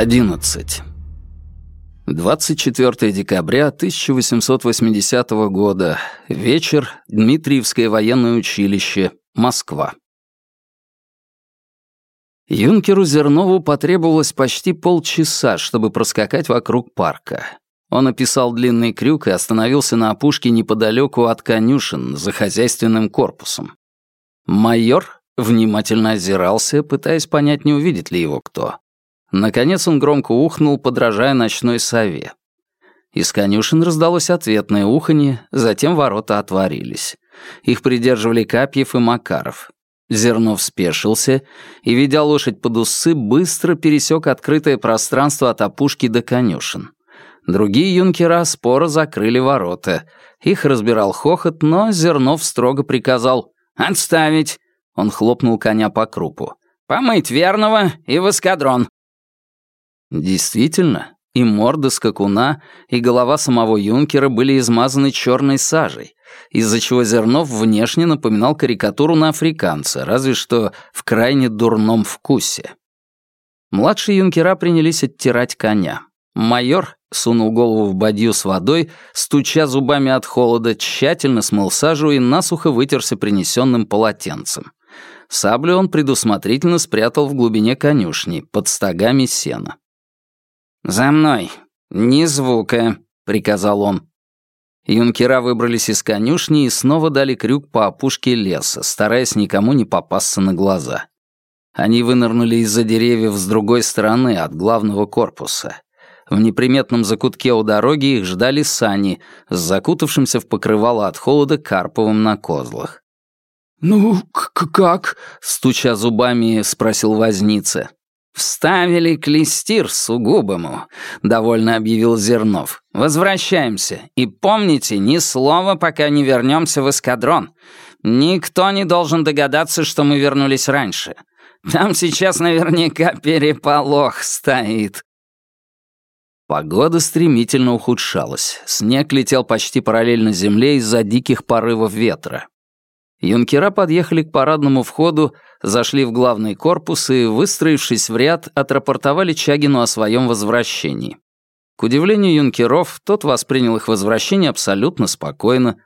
11. 24 декабря 1880 года. Вечер. Дмитриевское военное училище. Москва. Юнкеру Зернову потребовалось почти полчаса, чтобы проскакать вокруг парка. Он описал длинный крюк и остановился на опушке неподалеку от конюшен, за хозяйственным корпусом. Майор внимательно озирался, пытаясь понять, не увидит ли его кто. Наконец он громко ухнул, подражая ночной сове. Из конюшен раздалось ответное уханье, затем ворота отворились. Их придерживали Капьев и Макаров. Зернов спешился и, ведя лошадь под усы, быстро пересек открытое пространство от опушки до конюшен. Другие юнкера споро закрыли ворота. Их разбирал хохот, но Зернов строго приказал «Отставить!» Он хлопнул коня по крупу. «Помыть верного и в эскадрон!» Действительно, и морда скакуна, и голова самого юнкера были измазаны черной сажей, из-за чего Зернов внешне напоминал карикатуру на африканца, разве что в крайне дурном вкусе. Младшие юнкера принялись оттирать коня. Майор сунул голову в бадью с водой, стуча зубами от холода, тщательно смыл сажу и насухо вытерся принесенным полотенцем. Саблю он предусмотрительно спрятал в глубине конюшни, под стогами сена. «За мной! Ни звука!» — приказал он. Юнкера выбрались из конюшни и снова дали крюк по опушке леса, стараясь никому не попасться на глаза. Они вынырнули из-за деревьев с другой стороны от главного корпуса. В неприметном закутке у дороги их ждали сани с закутавшимся в покрывало от холода Карповым на козлах. «Ну, как?» — стуча зубами, спросил возница. «Вставили клестир сугубому», — довольно объявил Зернов. «Возвращаемся. И помните, ни слова, пока не вернемся в эскадрон. Никто не должен догадаться, что мы вернулись раньше. Там сейчас наверняка переполох стоит». Погода стремительно ухудшалась. Снег летел почти параллельно земле из-за диких порывов ветра. Юнкера подъехали к парадному входу, зашли в главный корпус и, выстроившись в ряд, отрапортовали Чагину о своем возвращении. К удивлению юнкеров, тот воспринял их возвращение абсолютно спокойно.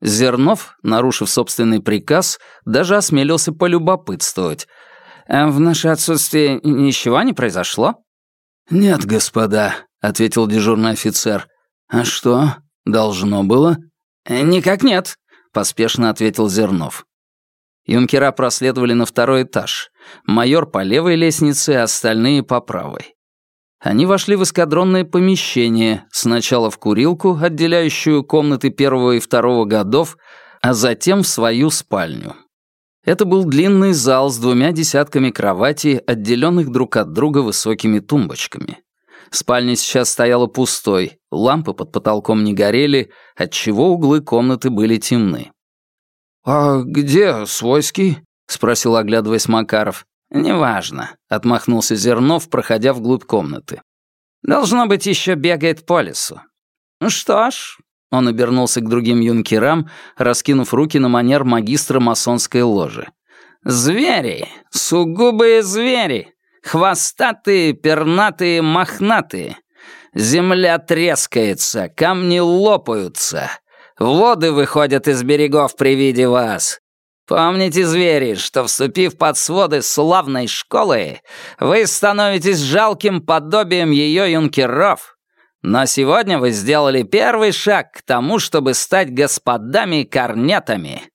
Зернов, нарушив собственный приказ, даже осмелился полюбопытствовать. «Э, «В наше отсутствие ничего не произошло?» «Нет, господа», — ответил дежурный офицер. «А что, должно было?» «Никак нет», — поспешно ответил Зернов. Юнкера проследовали на второй этаж. Майор по левой лестнице, остальные по правой. Они вошли в эскадронное помещение, сначала в курилку, отделяющую комнаты первого и второго годов, а затем в свою спальню. Это был длинный зал с двумя десятками кроватей, отделенных друг от друга высокими тумбочками. Спальня сейчас стояла пустой, лампы под потолком не горели, отчего углы комнаты были темны. «А где Свойский?» — спросил, оглядываясь Макаров. «Неважно», — отмахнулся Зернов, проходя вглубь комнаты. «Должно быть, еще бегает по лесу». «Ну что ж», — он обернулся к другим юнкерам, раскинув руки на манер магистра масонской ложи. «Звери! Сугубые звери! Хвостатые, пернатые, мохнатые! Земля трескается, камни лопаются, Воды выходят из берегов при виде вас. Помните, звери, что, вступив под своды славной школы, вы становитесь жалким подобием ее юнкеров. Но сегодня вы сделали первый шаг к тому, чтобы стать господами-корнетами».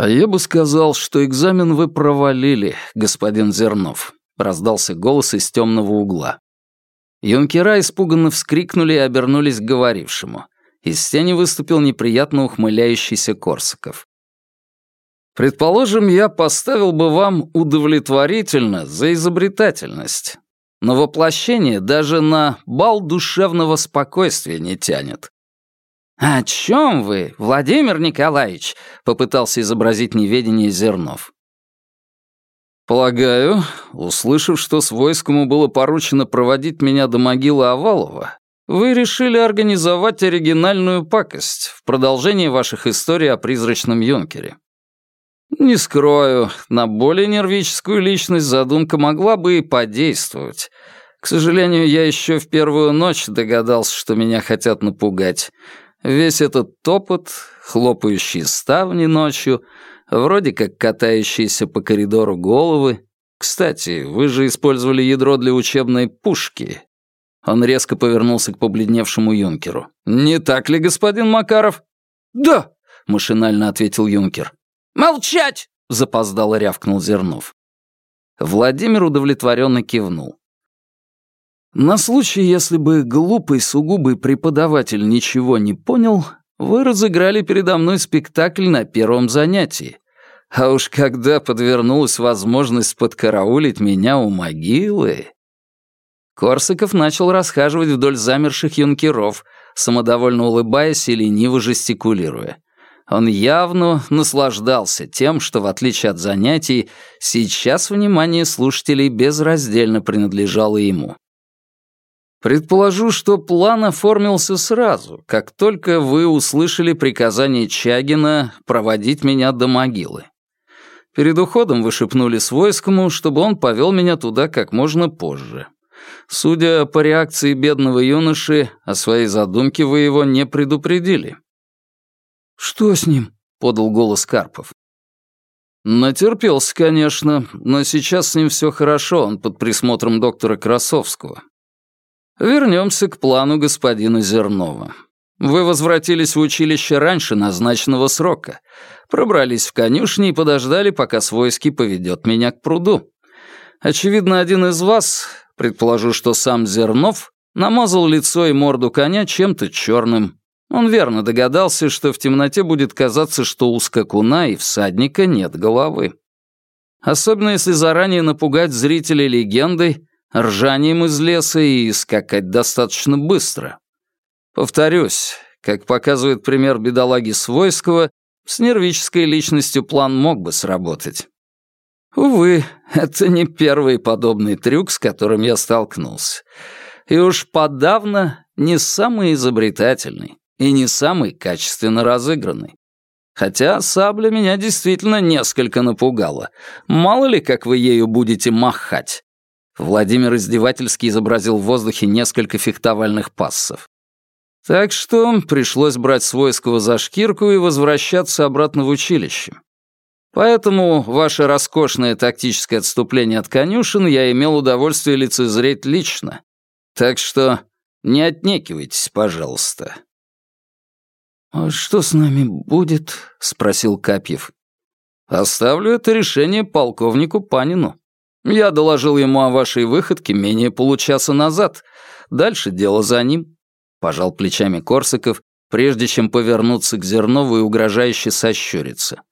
«А я бы сказал, что экзамен вы провалили, господин Зернов», — раздался голос из темного угла. Юнкера испуганно вскрикнули и обернулись к говорившему. Из тени выступил неприятно ухмыляющийся Корсаков. «Предположим, я поставил бы вам удовлетворительно за изобретательность, но воплощение даже на бал душевного спокойствия не тянет». «О чем вы, Владимир Николаевич?» — попытался изобразить неведение Зернов. «Полагаю, услышав, что с войскому было поручено проводить меня до могилы Овалова, вы решили организовать оригинальную пакость в продолжении ваших историй о призрачном юнкере. Не скрою, на более нервическую личность задумка могла бы и подействовать. К сожалению, я еще в первую ночь догадался, что меня хотят напугать. Весь этот топот, хлопающие ставни ночью, вроде как катающиеся по коридору головы. Кстати, вы же использовали ядро для учебной пушки. Он резко повернулся к побледневшему юнкеру. «Не так ли, господин Макаров?» «Да», — машинально ответил юнкер. «Молчать!» — запоздало рявкнул Зернов. Владимир удовлетворенно кивнул. На случай, если бы глупый сугубый преподаватель ничего не понял, вы разыграли передо мной спектакль на первом занятии. А уж когда подвернулась возможность подкараулить меня у могилы... Корсаков начал расхаживать вдоль замерших юнкеров, самодовольно улыбаясь и лениво жестикулируя. Он явно наслаждался тем, что, в отличие от занятий, сейчас внимание слушателей безраздельно принадлежало ему. Предположу, что план оформился сразу, как только вы услышали приказание Чагина проводить меня до могилы. Перед уходом вы шепнули Свойскому, чтобы он повел меня туда как можно позже. Судя по реакции бедного юноши, о своей задумке вы его не предупредили. «Что с ним?» — подал голос Карпов. Натерпелся, конечно, но сейчас с ним все хорошо, он под присмотром доктора Красовского. Вернемся к плану господина Зернова. Вы возвратились в училище раньше назначенного срока, пробрались в конюшни и подождали, пока свойский поведет меня к пруду. Очевидно, один из вас, предположу, что сам Зернов, намазал лицо и морду коня чем-то черным, он верно догадался, что в темноте будет казаться, что у скакуна и всадника нет головы. Особенно если заранее напугать зрителей легендой, ржанием из леса и скакать достаточно быстро. Повторюсь, как показывает пример бедолаги Свойского, с нервической личностью план мог бы сработать. Увы, это не первый подобный трюк, с которым я столкнулся. И уж подавно не самый изобретательный и не самый качественно разыгранный. Хотя сабля меня действительно несколько напугала. Мало ли, как вы ею будете махать. Владимир издевательски изобразил в воздухе несколько фехтовальных пассов. Так что пришлось брать свойского за шкирку и возвращаться обратно в училище. Поэтому ваше роскошное тактическое отступление от конюшен я имел удовольствие лицезреть лично. Так что не отнекивайтесь, пожалуйста. «А что с нами будет?» — спросил Капьев. «Оставлю это решение полковнику Панину. Я доложил ему о вашей выходке менее получаса назад. Дальше дело за ним», — пожал плечами Корсаков, прежде чем повернуться к Зернову и угрожающе сощуриться.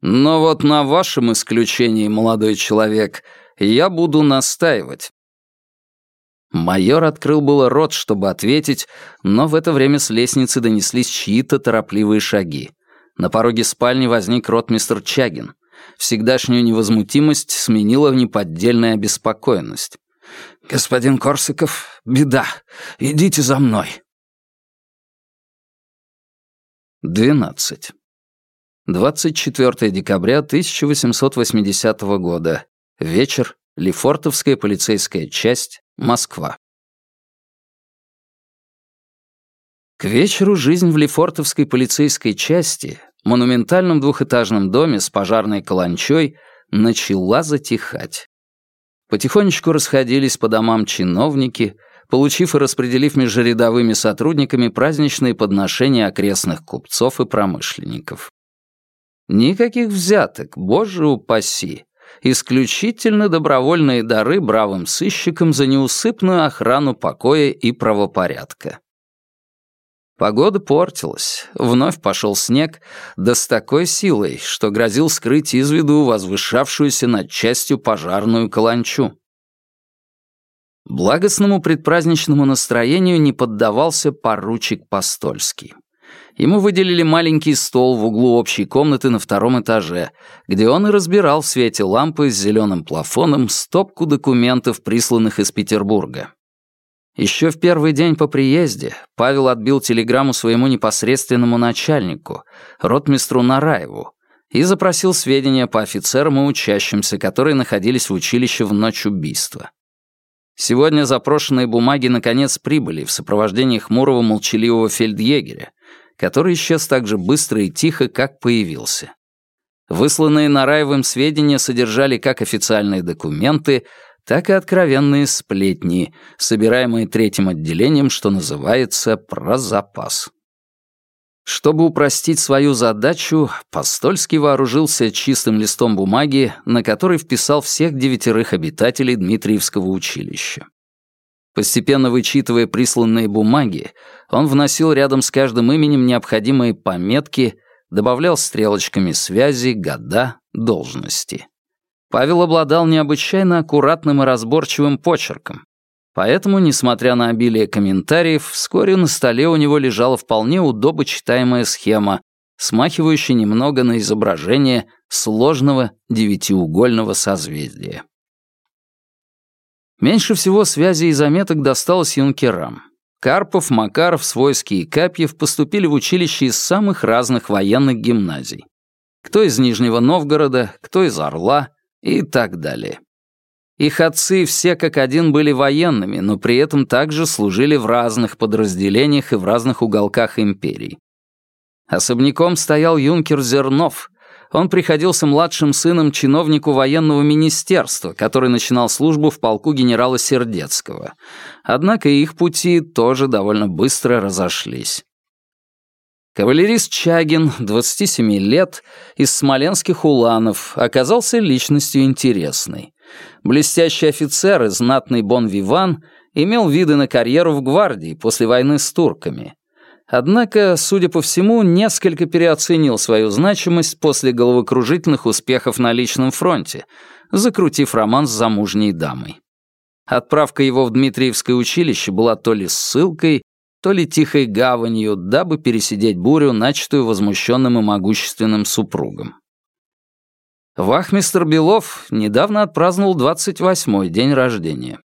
«Но вот на вашем исключении, молодой человек, я буду настаивать. Майор открыл было рот, чтобы ответить, но в это время с лестницы донеслись чьи-то торопливые шаги. На пороге спальни возник ротмистр Чагин. Всегдашнюю невозмутимость сменила неподдельная обеспокоенность. «Господин Корсаков, беда. Идите за мной». 12. 24 декабря 1880 года. Вечер. Лефортовская полицейская часть. Москва. К вечеру жизнь в Лефортовской полицейской части, монументальном двухэтажном доме с пожарной каланчой, начала затихать. Потихонечку расходились по домам чиновники, получив и распределив между рядовыми сотрудниками праздничные подношения окрестных купцов и промышленников. Никаких взяток, боже упаси исключительно добровольные дары бравым сыщикам за неусыпную охрану покоя и правопорядка. Погода портилась, вновь пошел снег, да с такой силой, что грозил скрыть из виду возвышавшуюся над частью пожарную каланчу. Благостному предпраздничному настроению не поддавался поручик Постольский. Ему выделили маленький стол в углу общей комнаты на втором этаже, где он и разбирал в свете лампы с зеленым плафоном стопку документов, присланных из Петербурга. Еще в первый день по приезде Павел отбил телеграмму своему непосредственному начальнику, ротмистру Нараеву, и запросил сведения по офицерам и учащимся, которые находились в училище в ночь убийства. Сегодня запрошенные бумаги наконец прибыли в сопровождении хмурого молчаливого фельдъегеря, который исчез так же быстро и тихо, как появился. Высланные Нараевым сведения содержали как официальные документы, так и откровенные сплетни, собираемые третьим отделением, что называется, про запас. Чтобы упростить свою задачу, Постольский вооружился чистым листом бумаги, на который вписал всех девятерых обитателей Дмитриевского училища. Постепенно вычитывая присланные бумаги, он вносил рядом с каждым именем необходимые пометки, добавлял стрелочками связи, года, должности. Павел обладал необычайно аккуратным и разборчивым почерком, Поэтому, несмотря на обилие комментариев, вскоре на столе у него лежала вполне удобочитаемая схема, смахивающая немного на изображение сложного девятиугольного созвездия. Меньше всего связей и заметок досталось юнкерам. Карпов, Макаров, Свойский и Капьев поступили в училище из самых разных военных гимназий. Кто из Нижнего Новгорода, кто из Орла и так далее. Их отцы все как один были военными, но при этом также служили в разных подразделениях и в разных уголках империи. Особняком стоял юнкер Зернов. Он приходился младшим сыном чиновнику военного министерства, который начинал службу в полку генерала Сердецкого. Однако их пути тоже довольно быстро разошлись. Кавалерист Чагин, 27 лет, из смоленских уланов, оказался личностью интересной. Блестящий офицер и знатный бон-виван имел виды на карьеру в гвардии после войны с турками. Однако, судя по всему, несколько переоценил свою значимость после головокружительных успехов на личном фронте, закрутив роман с замужней дамой. Отправка его в Дмитриевское училище была то ли ссылкой, то ли тихой гаванью, дабы пересидеть бурю, начатую возмущенным и могущественным супругом. Вахмистр Белов недавно отпраздновал 28-й день рождения.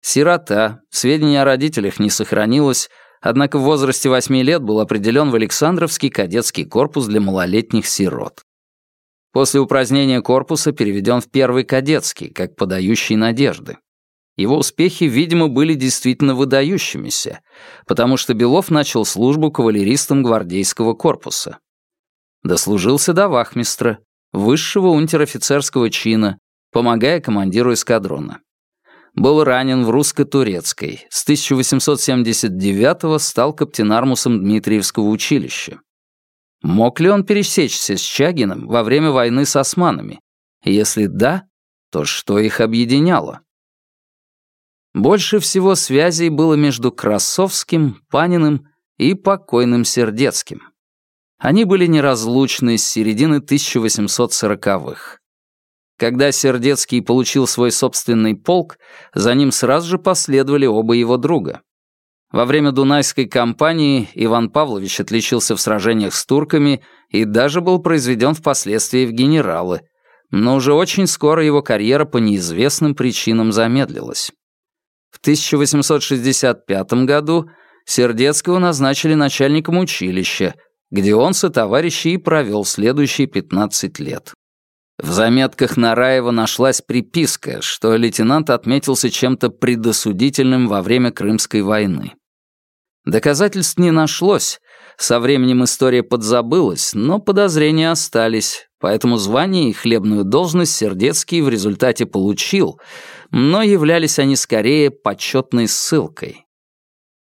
Сирота, сведений о родителях не сохранилось, однако в возрасте 8 лет был определен в Александровский кадетский корпус для малолетних сирот. После упразднения корпуса переведен в первый кадетский, как подающий надежды. Его успехи, видимо, были действительно выдающимися, потому что Белов начал службу кавалеристом гвардейского корпуса. Дослужился до вахмистра, высшего унтер-офицерского чина, помогая командиру эскадрона. Был ранен в русско-турецкой, с 1879 стал каптенармусом Дмитриевского училища. Мог ли он пересечься с Чагиным во время войны с османами? Если да, то что их объединяло? Больше всего связей было между Красовским, Паниным и покойным Сердецким. Они были неразлучны с середины 1840-х. Когда Сердецкий получил свой собственный полк, за ним сразу же последовали оба его друга. Во время Дунайской кампании Иван Павлович отличился в сражениях с турками и даже был произведен впоследствии в генералы, но уже очень скоро его карьера по неизвестным причинам замедлилась. В 1865 году Сердецкого назначили начальником училища, где он со товарищи и провел следующие 15 лет. В заметках Нараева нашлась приписка, что лейтенант отметился чем-то предосудительным во время Крымской войны. Доказательств не нашлось, со временем история подзабылась, но подозрения остались, поэтому звание и хлебную должность Сердецкий в результате получил, но являлись они скорее почетной ссылкой.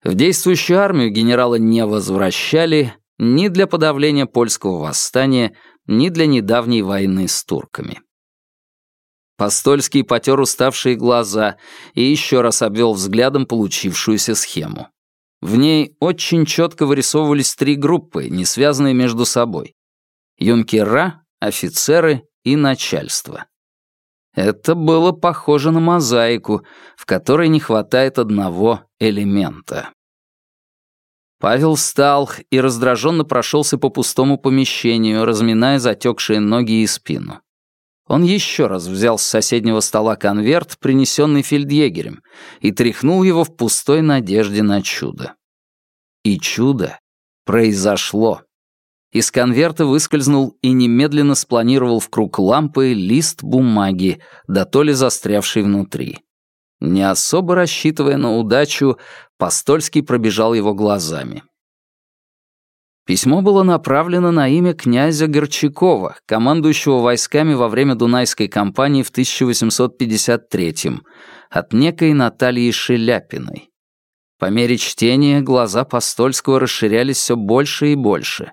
В действующую армию генерала не возвращали, ни для подавления польского восстания, ни для недавней войны с турками. Постольский потер уставшие глаза и еще раз обвел взглядом получившуюся схему. В ней очень четко вырисовывались три группы, не связанные между собой. Юнкера, офицеры и начальство. Это было похоже на мозаику, в которой не хватает одного элемента. Павел встал и раздраженно прошелся по пустому помещению, разминая затекшие ноги и спину. Он еще раз взял с соседнего стола конверт, принесенный фельдъегерем, и тряхнул его в пустой надежде на чудо. И чудо произошло. Из конверта выскользнул и немедленно спланировал в круг лампы лист бумаги, да то ли застрявший внутри. Не особо рассчитывая на удачу, Постольский пробежал его глазами. Письмо было направлено на имя князя Горчакова, командующего войсками во время Дунайской кампании в 1853-м, от некой Натальи Шеляпиной. По мере чтения глаза Постольского расширялись все больше и больше.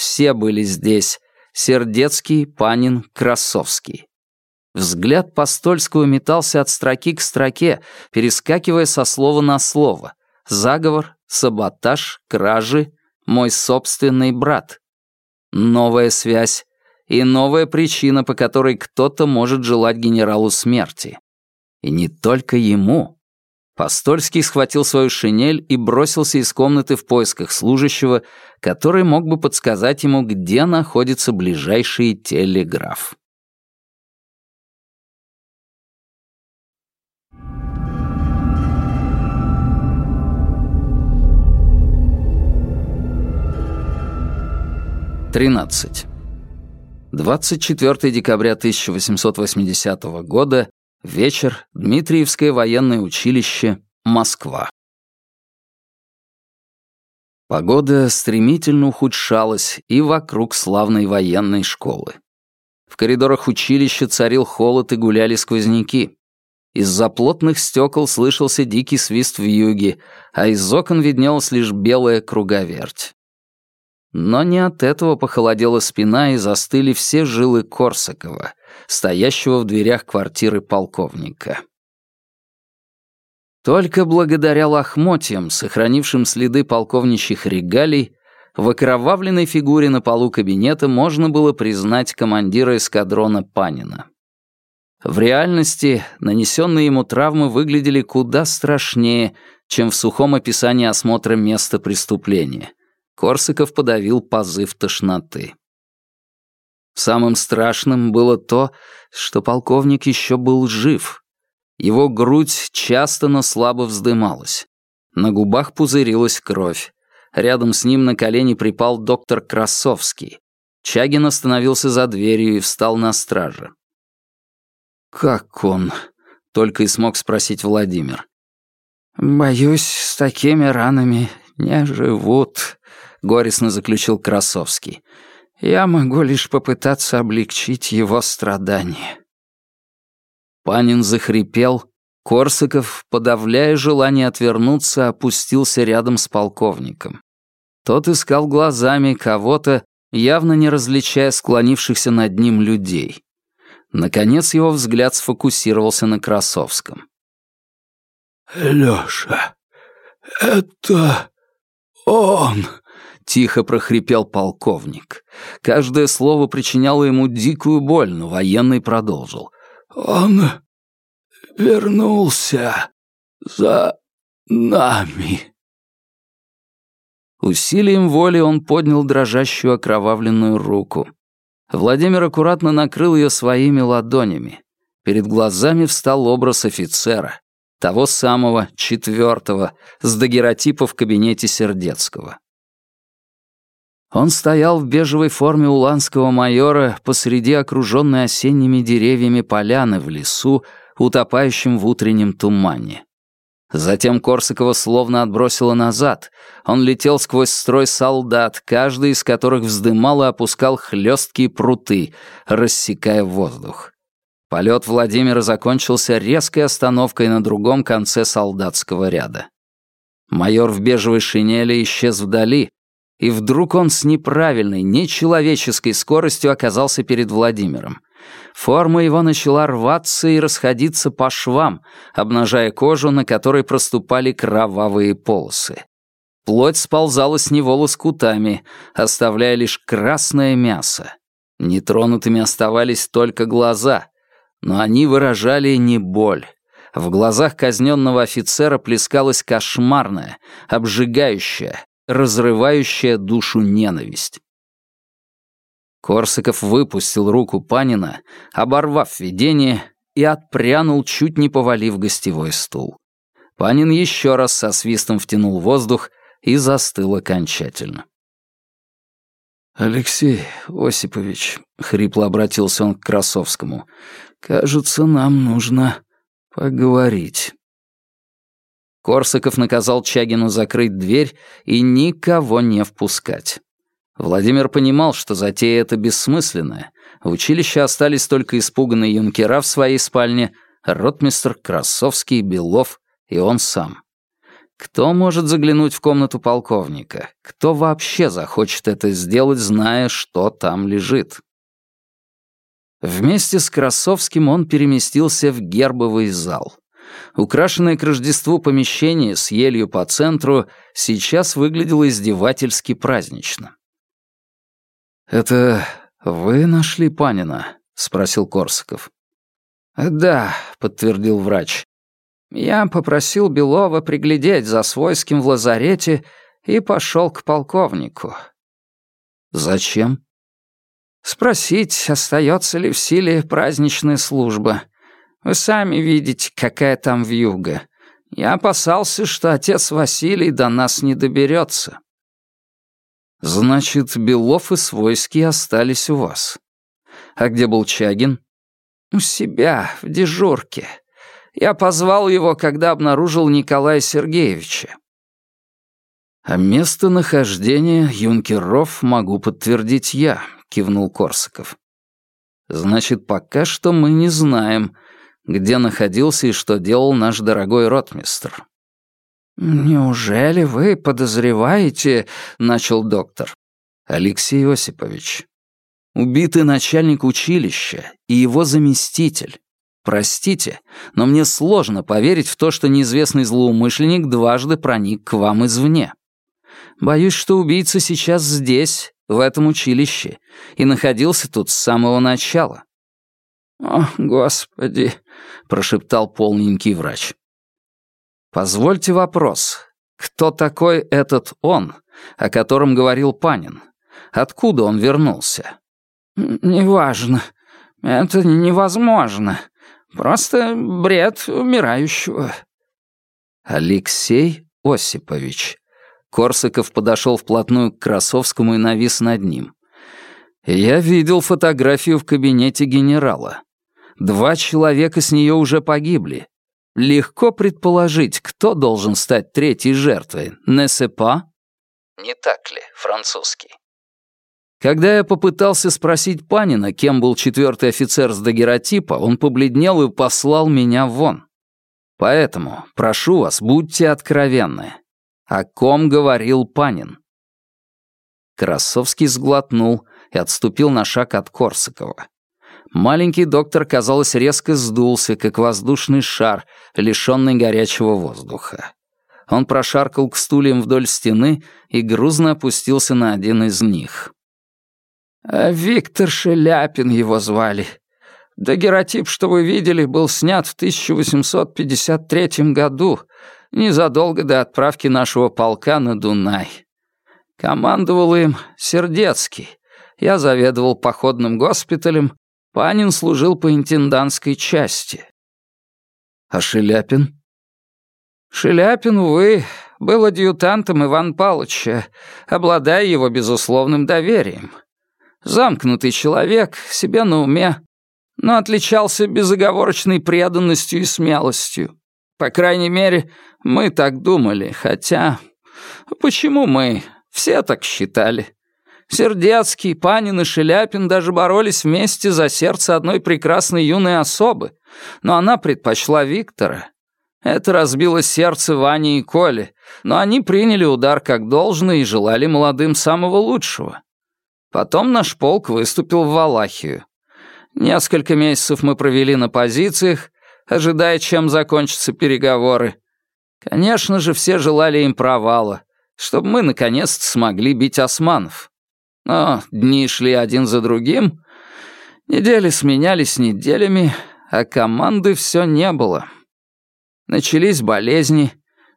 Все были здесь — Сердецкий, Панин, Красовский. Взгляд Постольского метался от строки к строке, перескакивая со слова на слово. Заговор, саботаж, кражи, мой собственный брат. Новая связь и новая причина, по которой кто-то может желать генералу смерти. И не только ему. Постольский схватил свою шинель и бросился из комнаты в поисках служащего, который мог бы подсказать ему, где находится ближайший телеграф. Тринадцать. 24 декабря 1880 года, вечер, Дмитриевское военное училище, Москва. Погода стремительно ухудшалась и вокруг славной военной школы. В коридорах училища царил холод и гуляли сквозняки. Из-за плотных стекол слышался дикий свист в юге, а из окон виднелась лишь белая круговерть. Но не от этого похолодела спина и застыли все жилы Корсакова, стоящего в дверях квартиры полковника. Только благодаря лохмотьям, сохранившим следы полковничьих регалий, в окровавленной фигуре на полу кабинета можно было признать командира эскадрона Панина. В реальности нанесенные ему травмы выглядели куда страшнее, чем в сухом описании осмотра места преступления — Корсаков подавил позыв тошноты. Самым страшным было то, что полковник еще был жив. Его грудь часто, но слабо вздымалась. На губах пузырилась кровь. Рядом с ним на колени припал доктор Красовский. Чагин остановился за дверью и встал на страже. «Как он?» — только и смог спросить Владимир. «Боюсь, с такими ранами не живут», — горестно заключил Красовский. «Я могу лишь попытаться облегчить его страдания». Панин захрипел. Корсаков, подавляя желание отвернуться, опустился рядом с полковником. Тот искал глазами кого-то, явно не различая склонившихся над ним людей. Наконец его взгляд сфокусировался на Красовском. «Лёша, это он!» Тихо прохрипел полковник. Каждое слово причиняло ему дикую боль, но военный продолжил. «Он вернулся за нами». Усилием воли он поднял дрожащую окровавленную руку. Владимир аккуратно накрыл ее своими ладонями. Перед глазами встал образ офицера, того самого, четвертого, с дагеротипа в кабинете Сердецкого. Он стоял в бежевой форме уланского майора посреди окруженной осенними деревьями поляны в лесу, утопающем в утреннем тумане. Затем Корсакова словно отбросило назад. Он летел сквозь строй солдат, каждый из которых вздымал и опускал хлесткие пруты, рассекая воздух. Полет Владимира закончился резкой остановкой на другом конце солдатского ряда. Майор в бежевой шинели исчез вдали, и вдруг он с неправильной, нечеловеческой скоростью оказался перед Владимиром. Форма его начала рваться и расходиться по швам, обнажая кожу, на которой проступали кровавые полосы. Плоть сползала с него лоскутами, оставляя лишь красное мясо. Нетронутыми оставались только глаза, но они выражали не боль. В глазах казненного офицера плескалась кошмарная, обжигающая, разрывающая душу ненависть. Корсаков выпустил руку Панина, оборвав видение, и отпрянул, чуть не повалив гостевой стул. Панин еще раз со свистом втянул воздух и застыл окончательно. «Алексей Осипович», — хрипло обратился он к Красовскому, — «кажется, нам нужно Поговорить. Корсаков наказал Чагину закрыть дверь и никого не впускать. Владимир понимал, что затея эта бессмысленная. В училище остались только испуганные юнкера в своей спальне, ротмистр, Красовский, Белов и он сам. Кто может заглянуть в комнату полковника? Кто вообще захочет это сделать, зная, что там лежит? Вместе с Красовским он переместился в гербовый зал. Украшенное к Рождеству помещение с елью по центру сейчас выглядело издевательски празднично. «Это вы нашли Панина?» — спросил Корсаков. «Да», — подтвердил врач. «Я попросил Белова приглядеть за свойским в лазарете и пошел к полковнику». «Зачем?» «Спросить, остается ли в силе праздничная служба. Вы сами видите, какая там вьюга. Я опасался, что отец Василий до нас не доберется. Значит, Белов и Свойский остались у вас. А где был Чагин? У себя, в дежурке. Я позвал его, когда обнаружил Николая Сергеевича. А местонахождение юнкеров могу подтвердить я, кивнул Корсаков. Значит, пока что мы не знаем, где находился и что делал наш дорогой ротмистр. «Неужели вы подозреваете...» — начал доктор. «Алексей Осипович, убитый начальник училища и его заместитель. Простите, но мне сложно поверить в то, что неизвестный злоумышленник дважды проник к вам извне. Боюсь, что убийца сейчас здесь, в этом училище, и находился тут с самого начала». «О, Господи!» — прошептал полненький врач. Позвольте вопрос. Кто такой этот он, о котором говорил Панин? Откуда он вернулся? Неважно. Это невозможно. Просто бред умирающего. Алексей Осипович. Корсаков подошел вплотную к Красовскому и навис над ним. Я видел фотографию в кабинете генерала. Два человека с нее уже погибли. Легко предположить, кто должен стать третьей жертвой, не сепа? Не так ли, французский? Когда я попытался спросить Панина, кем был четвертый офицер с дагеротипа, он побледнел и послал меня вон. Поэтому, прошу вас, будьте откровенны. О ком говорил Панин? Красовский сглотнул и отступил на шаг от Корсакова. Маленький доктор, казалось, резко сдулся, как воздушный шар, лишенный горячего воздуха. Он прошаркал к стульям вдоль стены и грузно опустился на один из них. «А «Виктор Шеляпин его звали. Дагеротип, что вы видели, был снят в 1853 году, незадолго до отправки нашего полка на Дунай. Командовал им Сердецкий. Я заведовал походным госпиталем, Панин служил по интендантской части. А Шеляпин? Шеляпин, увы, был адъютантом Иван Павловича, обладая его безусловным доверием. Замкнутый человек, себе на уме, но отличался безоговорочной преданностью и смелостью. По крайней мере, мы так думали, хотя... Почему мы? Все так считали. Сердецкий, Панин и Шеляпин даже боролись вместе за сердце одной прекрасной юной особы, но она предпочла Виктора. Это разбило сердце Вани и Коли, но они приняли удар как должное и желали молодым самого лучшего. Потом наш полк выступил в Валахию. Несколько месяцев мы провели на позициях, ожидая, чем закончатся переговоры. Конечно же, все желали им провала, чтобы мы наконец-то смогли бить османов. Но дни шли один за другим, недели сменялись неделями, а команды все не было. Начались болезни,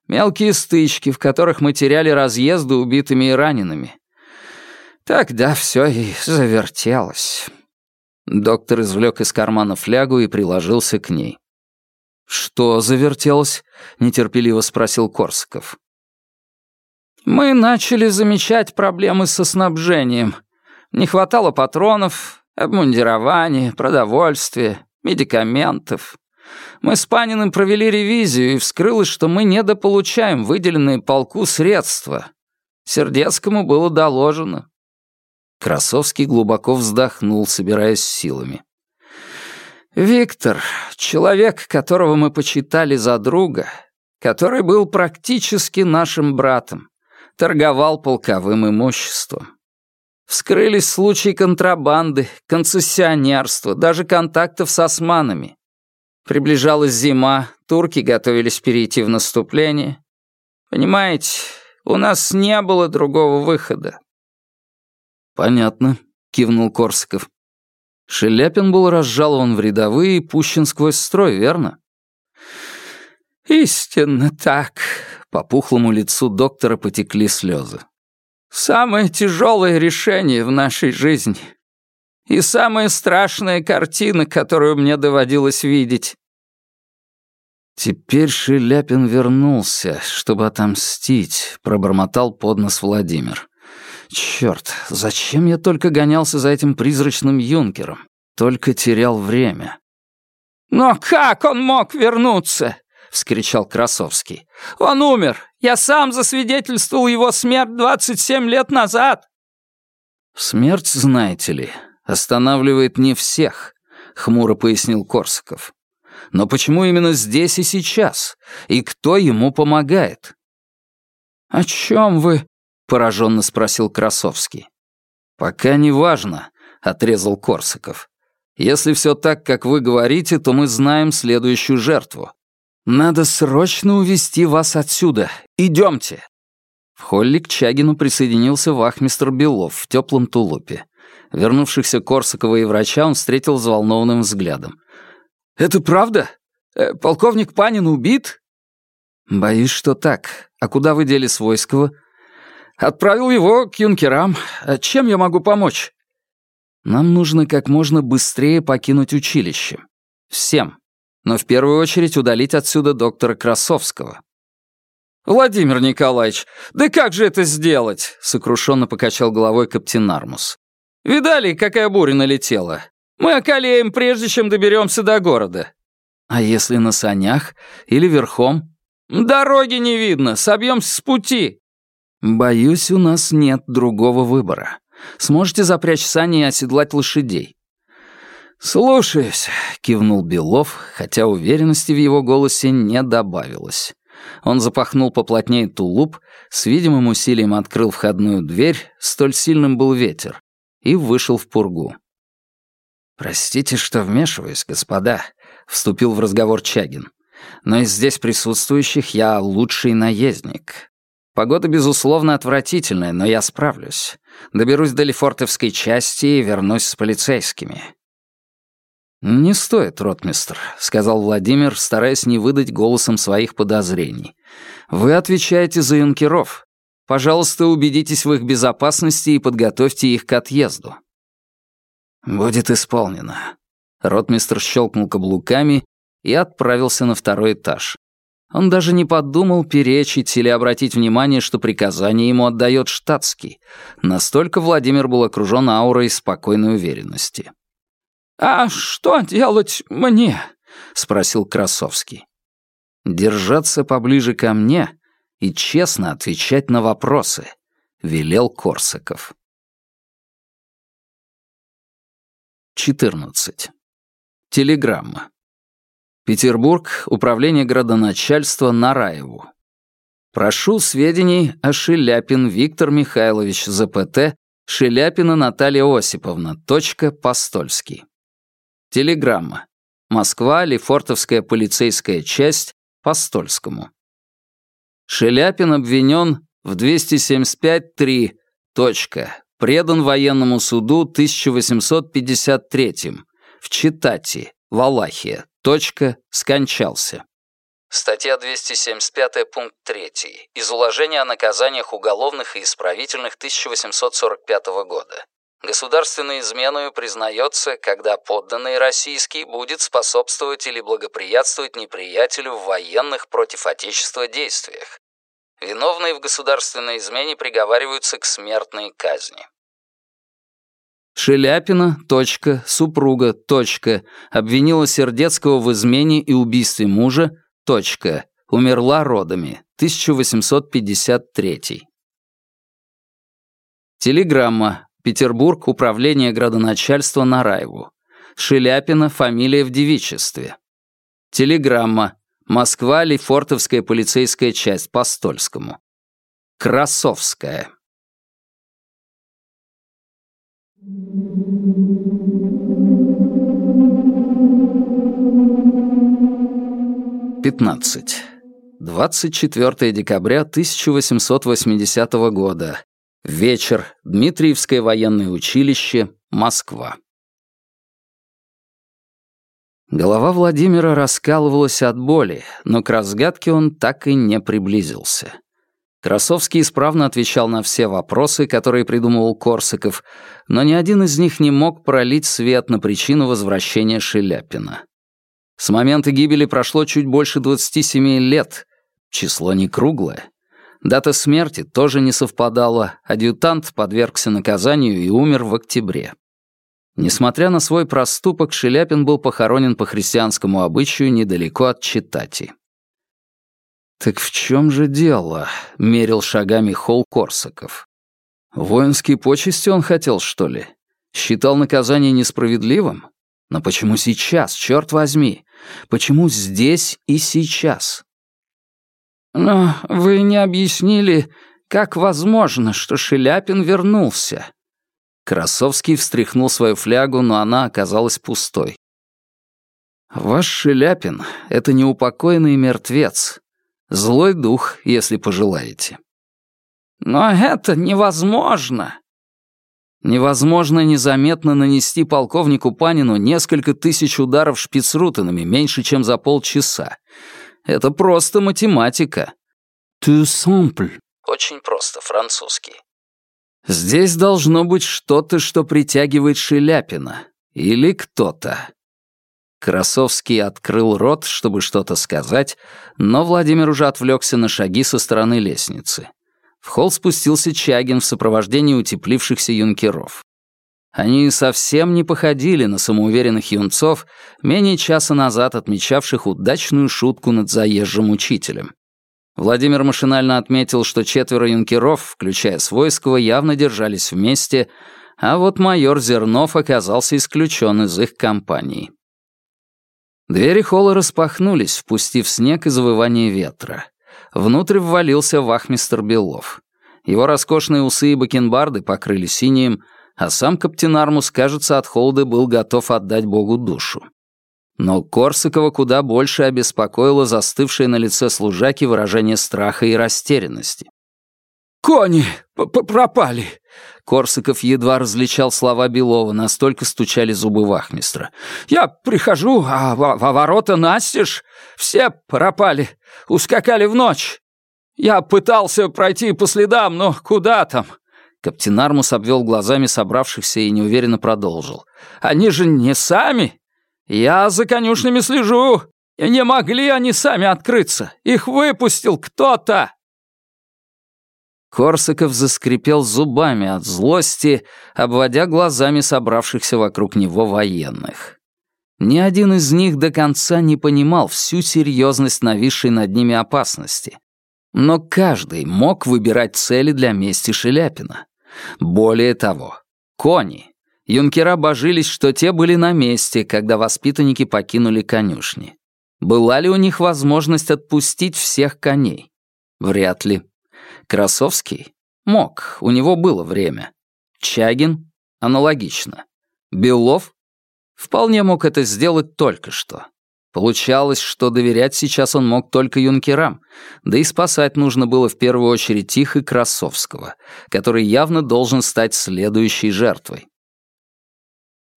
мелкие стычки, в которых мы теряли разъезды убитыми и ранеными. Тогда все и завертелось. Доктор извлек из кармана флягу и приложился к ней. «Что завертелось?» — нетерпеливо спросил Корсаков. Мы начали замечать проблемы со снабжением. Не хватало патронов, обмундирования, продовольствия, медикаментов. Мы с Паниным провели ревизию, и вскрылось, что мы недополучаем выделенные полку средства. Сердецкому было доложено». Красовский глубоко вздохнул, собираясь силами. «Виктор, человек, которого мы почитали за друга, который был практически нашим братом, торговал полковым имуществом. Вскрылись случаи контрабанды, концессионерства, даже контактов с османами. Приближалась зима, турки готовились перейти в наступление. Понимаете, у нас не было другого выхода. «Понятно», — кивнул Корсаков. «Шеляпин был разжалован в рядовые и пущен сквозь строй, верно?» «Истинно так», — по пухлому лицу доктора потекли слезы. «Самое тяжелое решение в нашей жизни. И самая страшная картина, которую мне доводилось видеть». «Теперь Шеляпин вернулся, чтобы отомстить», — пробормотал под нос Владимир. «Черт, зачем я только гонялся за этим призрачным юнкером? Только терял время». «Но как он мог вернуться?» — вскричал Красовский. «Он умер. Я сам засвидетельствовал его смерть 27 лет назад». «Смерть, знаете ли, останавливает не всех», — хмуро пояснил Корсаков. Но почему именно здесь и сейчас? И кто ему помогает?» «О чем вы?» — пораженно спросил Красовский. «Пока не важно», — отрезал Корсаков. «Если все так, как вы говорите, то мы знаем следующую жертву. Надо срочно увести вас отсюда. Идемте!» В холле к Чагину присоединился вахмистр Белов в теплом тулупе. Вернувшихся Корсакова и врача он встретил взволнованным взглядом. «Это правда? Э, полковник Панин убит?» «Боюсь, что так. А куда вы дели Свойского?» «Отправил его к юнкерам. А чем я могу помочь?» «Нам нужно как можно быстрее покинуть училище. Всем. Но в первую очередь удалить отсюда доктора Красовского». «Владимир Николаевич, да как же это сделать?» — сокрушенно покачал головой каптен Армус. «Видали, какая буря налетела? Мы околеем, прежде чем доберемся до города». «А если на санях или верхом?» «Дороги не видно, собьемся с пути». «Боюсь, у нас нет другого выбора. Сможете запрячь сани и оседлать лошадей?» «Слушаюсь», — кивнул Белов, хотя уверенности в его голосе не добавилось. Он запахнул поплотнее тулуп, с видимым усилием открыл входную дверь, столь сильным был ветер, и вышел в пургу. «Простите, что вмешиваюсь, господа», — вступил в разговор Чагин. «Но из здесь присутствующих я лучший наездник. Погода, безусловно, отвратительная, но я справлюсь. Доберусь до Лефортовской части и вернусь с полицейскими». «Не стоит, ротмистр», — сказал Владимир, стараясь не выдать голосом своих подозрений. «Вы отвечаете за юнкеров. Пожалуйста, убедитесь в их безопасности и подготовьте их к отъезду. «Будет исполнено». Ротмистр щелкнул каблуками и отправился на второй этаж. Он даже не подумал перечить или обратить внимание, что приказание ему отдает штатский. Настолько Владимир был окружен аурой спокойной уверенности. «А что делать мне?» — спросил Красовский. «Держаться поближе ко мне и честно отвечать на вопросы», — велел Корсаков. 14. Телеграмма. Петербург, управление градоначальства Нараеву. Прошу сведений о Шеляпин Виктор Михайлович, ЗПТ, Шеляпина Наталья Осиповна, точка, Постольский. Телеграмма. Москва, Лефортовская полицейская часть, Постольскому. Шеляпин обвинен в 275.3. Точка предан военному суду 1853 в Читати, Валахия. Точка, скончался. Статья 275, пункт 3. Из уложения о наказаниях уголовных и исправительных 1845 года. Государственной изменою признается, когда подданный российский будет способствовать или благоприятствовать неприятелю в военных против Отечества действиях. Виновные в государственной измене приговариваются к смертной казни. Шеляпина, точка, супруга, точка, обвинила Сердецкого в измене и убийстве мужа, точка, умерла родами, 1853. Телеграмма. Петербург, управление градоначальства Нараеву. Шеляпина, фамилия в девичестве. Телеграмма. Москва, Лефортовская полицейская часть по Стольскому. Красовская. Пятнадцать. 24 декабря 1880 года. Вечер. Дмитриевское военное училище. Москва. Голова Владимира раскалывалась от боли, но к разгадке он так и не приблизился. Красовский исправно отвечал на все вопросы, которые придумывал Корсаков, но ни один из них не мог пролить свет на причину возвращения Шеляпина. С момента гибели прошло чуть больше 27 лет. Число не круглое. Дата смерти тоже не совпадала, адъютант подвергся наказанию и умер в октябре. Несмотря на свой проступок, Шеляпин был похоронен по христианскому обычаю недалеко от Читати. «Так в чем же дело?» — мерил шагами холл Корсаков. «Воинские почести он хотел, что ли? Считал наказание несправедливым? Но почему сейчас, черт возьми? Почему здесь и сейчас?» «Но вы не объяснили, как возможно, что Шеляпин вернулся?» Красовский встряхнул свою флягу, но она оказалась пустой. «Ваш Шеляпин — это неупокоенный мертвец, Злой дух, если пожелаете. Но это невозможно. Невозможно незаметно нанести полковнику Панину несколько тысяч ударов шпицрутенами меньше, чем за полчаса. Это просто математика. Tout simple. Очень просто, французский. Здесь должно быть что-то, что притягивает Шеляпина. Или кто-то. Красовский открыл рот, чтобы что-то сказать, но Владимир уже отвлекся на шаги со стороны лестницы. В холл спустился Чагин в сопровождении утеплившихся юнкеров. Они совсем не походили на самоуверенных юнцов, менее часа назад отмечавших удачную шутку над заезжим учителем. Владимир машинально отметил, что четверо юнкеров, включая Свойского, явно держались вместе, а вот майор Зернов оказался исключен из их компании. Двери холла распахнулись, впустив снег и завывание ветра. Внутрь ввалился вахмистр Белов. Его роскошные усы и бакенбарды покрыли синим, а сам каптен Армус, кажется, от холода был готов отдать Богу душу. Но Корсакова куда больше обеспокоило застывшее на лице служаки выражение страха и растерянности. «Кони пропали!» Корсаков едва различал слова Белова, настолько стучали зубы вахмистра. «Я прихожу, а во, во ворота настежь. Все пропали, ускакали в ночь. Я пытался пройти по следам, но куда там?» Каптен Армус обвел глазами собравшихся и неуверенно продолжил. «Они же не сами. Я за конюшнями слежу. Не могли они сами открыться. Их выпустил кто-то». Корсаков заскрипел зубами от злости, обводя глазами собравшихся вокруг него военных. Ни один из них до конца не понимал всю серьезность нависшей над ними опасности. Но каждый мог выбирать цели для мести Шеляпина. Более того, кони. Юнкера божились, что те были на месте, когда воспитанники покинули конюшни. Была ли у них возможность отпустить всех коней? Вряд ли. Красовский? Мог, у него было время. Чагин? Аналогично. Белов? Вполне мог это сделать только что. Получалось, что доверять сейчас он мог только юнкерам, да и спасать нужно было в первую очередь их и Красовского, который явно должен стать следующей жертвой.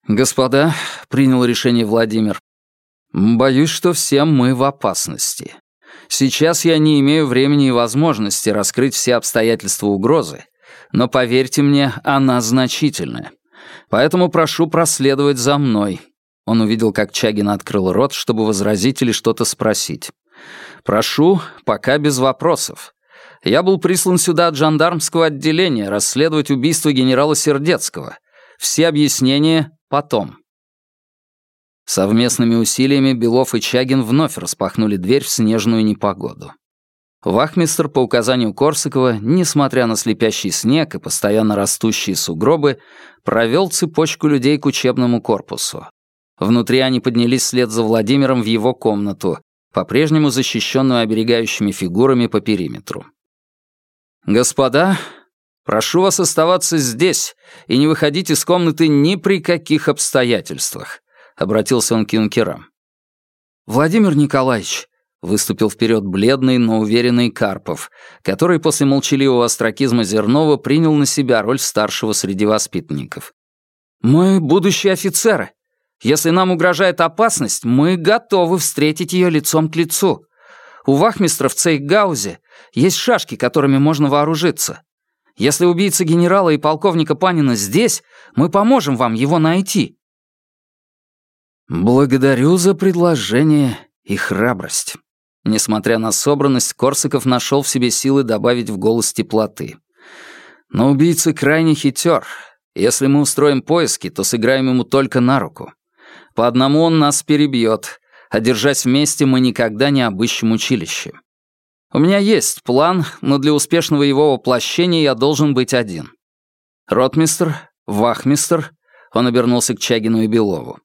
«Господа», — принял решение Владимир, — «боюсь, что все мы в опасности. Сейчас я не имею времени и возможности раскрыть все обстоятельства угрозы, но поверьте мне, она значительная. Поэтому прошу проследовать за мной». Он увидел, как Чагин открыл рот, чтобы возразить или что-то спросить. «Прошу, пока без вопросов. Я был прислан сюда от жандармского отделения расследовать убийство генерала Сердецкого. все объяснения потом». Совместными усилиями Белов и Чагин вновь распахнули дверь в снежную непогоду. Вахмистр по указанию Корсакова, несмотря на слепящий снег и постоянно растущие сугробы, провел цепочку людей к учебному корпусу. Внутри они поднялись вслед за Владимиром в его комнату, по-прежнему защищенную оберегающими фигурами по периметру. «Господа, прошу вас оставаться здесь и не выходить из комнаты ни при каких обстоятельствах», — обратился он к юнкерам. «Владимир Николаевич», — выступил вперед бледный, но уверенный Карпов, который после молчаливого остракизма Зернова принял на себя роль старшего среди воспитанников. «Мы будущие офицеры. Если нам угрожает опасность, мы готовы встретить ее лицом к лицу. У вахмистра в Цейгаузе есть шашки, которыми можно вооружиться. Если убийца генерала и полковника Панина здесь, мы поможем вам его найти. «Благодарю за предложение и храбрость». Несмотря на собранность, Корсаков нашел в себе силы добавить в голос теплоты. «Но убийца крайне хитер. Если мы устроим поиски, то сыграем ему только на руку. По одному он нас перебьет, а держась вместе мы никогда не обыщем училище. У меня есть план, но для успешного его воплощения я должен быть один. Ротмистр, вахмистр, он обернулся к Чагину и Белову.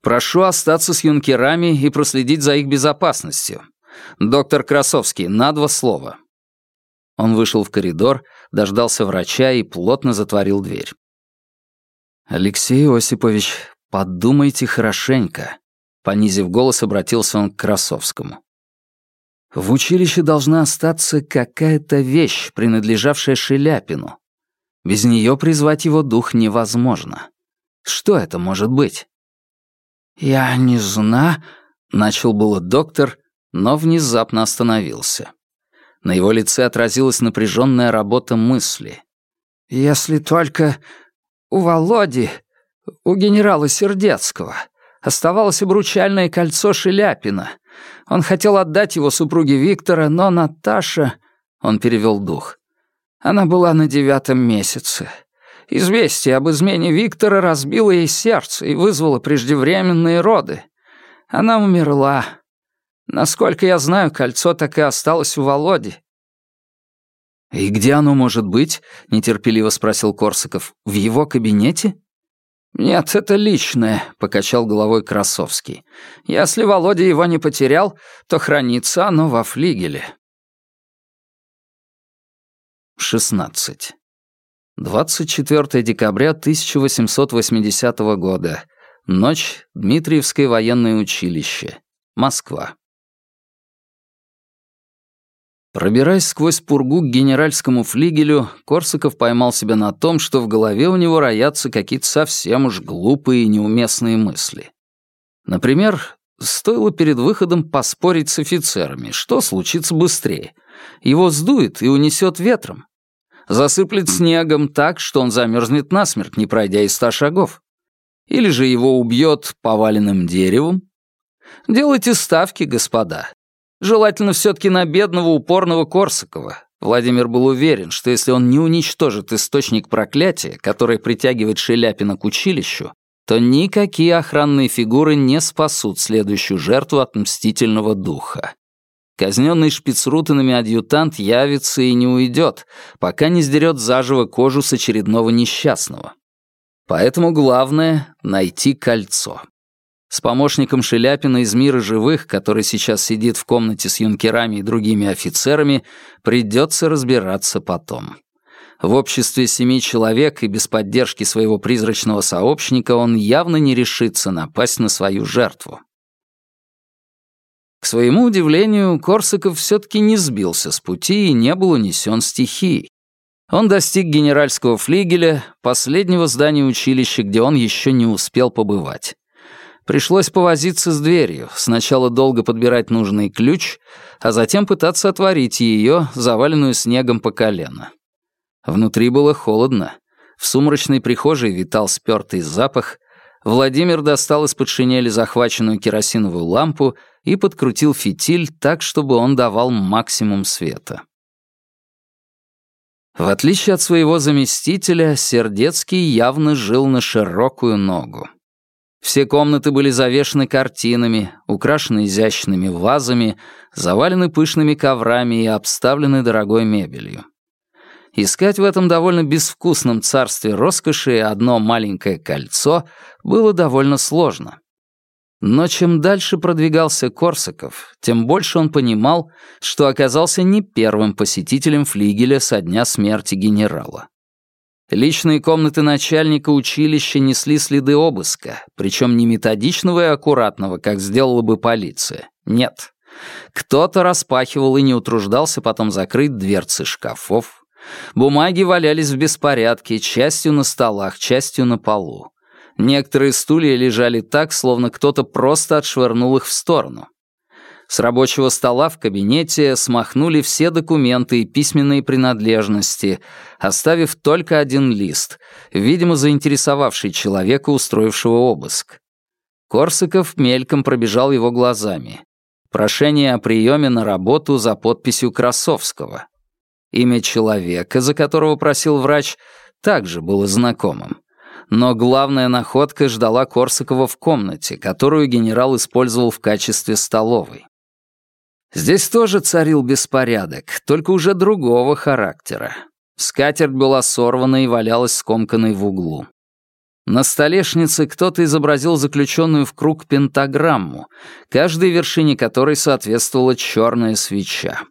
Прошу остаться с юнкерами и проследить за их безопасностью. Доктор Красовский, на два слова». Он вышел в коридор, дождался врача и плотно затворил дверь. «Алексей Осипович, подумайте хорошенько», — понизив голос, обратился он к Красовскому. «В училище должна остаться какая-то вещь, принадлежавшая Шеляпину. Без нее призвать его дух невозможно. Что это может быть?» «Я не знаю», — начал было доктор, но внезапно остановился. На его лице отразилась напряженная работа мысли. «Если только у Володи, у генерала Сердецкого, оставалось обручальное кольцо Шеляпина. Он хотел отдать его супруге Виктора, но Наташа...» Он перевел дух. «Она была на девятом месяце. Известие об измене Виктора разбило ей сердце и вызвало преждевременные роды. Она умерла. Насколько я знаю, кольцо так и осталось у Володи. «И где оно может быть?» — нетерпеливо спросил Корсаков. «В его кабинете?» «Нет, это личное», — покачал головой Красовский. «Если Володя его не потерял, то хранится оно во флигеле». 16. 24 декабря 1880 года. Ночь. Дмитриевское военное училище. Москва. Пробираясь сквозь пургу к генеральскому флигелю, Корсаков поймал себя на том, что в голове у него роятся какие-то совсем уж глупые и неуместные мысли. Например, стоило перед выходом поспорить с офицерами, что случится быстрее. Его сдует и унесет ветром, засыплет снегом так, что он замерзнет насмерть, не пройдя и ста шагов. Или же его убьет поваленным деревом. Делайте ставки, господа. Желательно все-таки на бедного упорного Корсакова. Владимир был уверен, что если он не уничтожит источник проклятия, который притягивает Шеляпина к училищу, то никакие охранные фигуры не спасут следующую жертву от мстительного духа. Казненный шпицрутенами адъютант явится и не уйдет, пока не сдерет заживо кожу с очередного несчастного. Поэтому главное — найти кольцо. С помощником Шеляпина из мира живых, который сейчас сидит в комнате с юнкерами и другими офицерами, придется разбираться потом. В обществе семи человек и без поддержки своего призрачного сообщника он явно не решится напасть на свою жертву. К своему удивлению, Корсаков все-таки не сбился с пути и не был унесен стихией. Он достиг генеральского флигеля, последнего здания училища, где он еще не успел побывать. Пришлось повозиться с дверью, сначала долго подбирать нужный ключ, а затем пытаться отворить ее, заваленную снегом по колено. Внутри было холодно. В сумрачной прихожей витал спёртый запах. Владимир достал из-под шинели захваченную керосиновую лампу и подкрутил фитиль так, чтобы он давал максимум света. В отличие от своего заместителя, Сердецкий явно жил на широкую ногу. Все комнаты были завешены картинами, украшены изящными вазами, завалены пышными коврами и обставлены дорогой мебелью. Искать в этом довольно безвкусном царстве роскоши одно маленькое кольцо было довольно сложно. Но чем дальше продвигался Корсаков, тем больше он понимал, что оказался не первым посетителем флигеля со дня смерти генерала. Личные комнаты начальника училища несли следы обыска, причем не методичного и аккуратного, как сделала бы полиция. Нет. Кто-то распахивал и не утруждался потом закрыть дверцы шкафов. Бумаги валялись в беспорядке, частью на столах, частью на полу. Некоторые стулья лежали так, словно кто-то просто отшвырнул их в сторону. С рабочего стола в кабинете смахнули все документы и письменные принадлежности, оставив только один лист, видимо, заинтересовавший человека, устроившего обыск. Корсаков мельком пробежал его глазами. Прошение о приеме на работу за подписью Красовского. Имя человека, за которого просил врач, также было знакомым. Но главная находка ждала Корсакова в комнате, которую генерал использовал в качестве столовой. Здесь тоже царил беспорядок, только уже другого характера. Скатерть была сорвана и валялась скомканной в углу. На столешнице кто-то изобразил заключенную в круг пентаграмму, каждой вершине которой соответствовала черная свеча.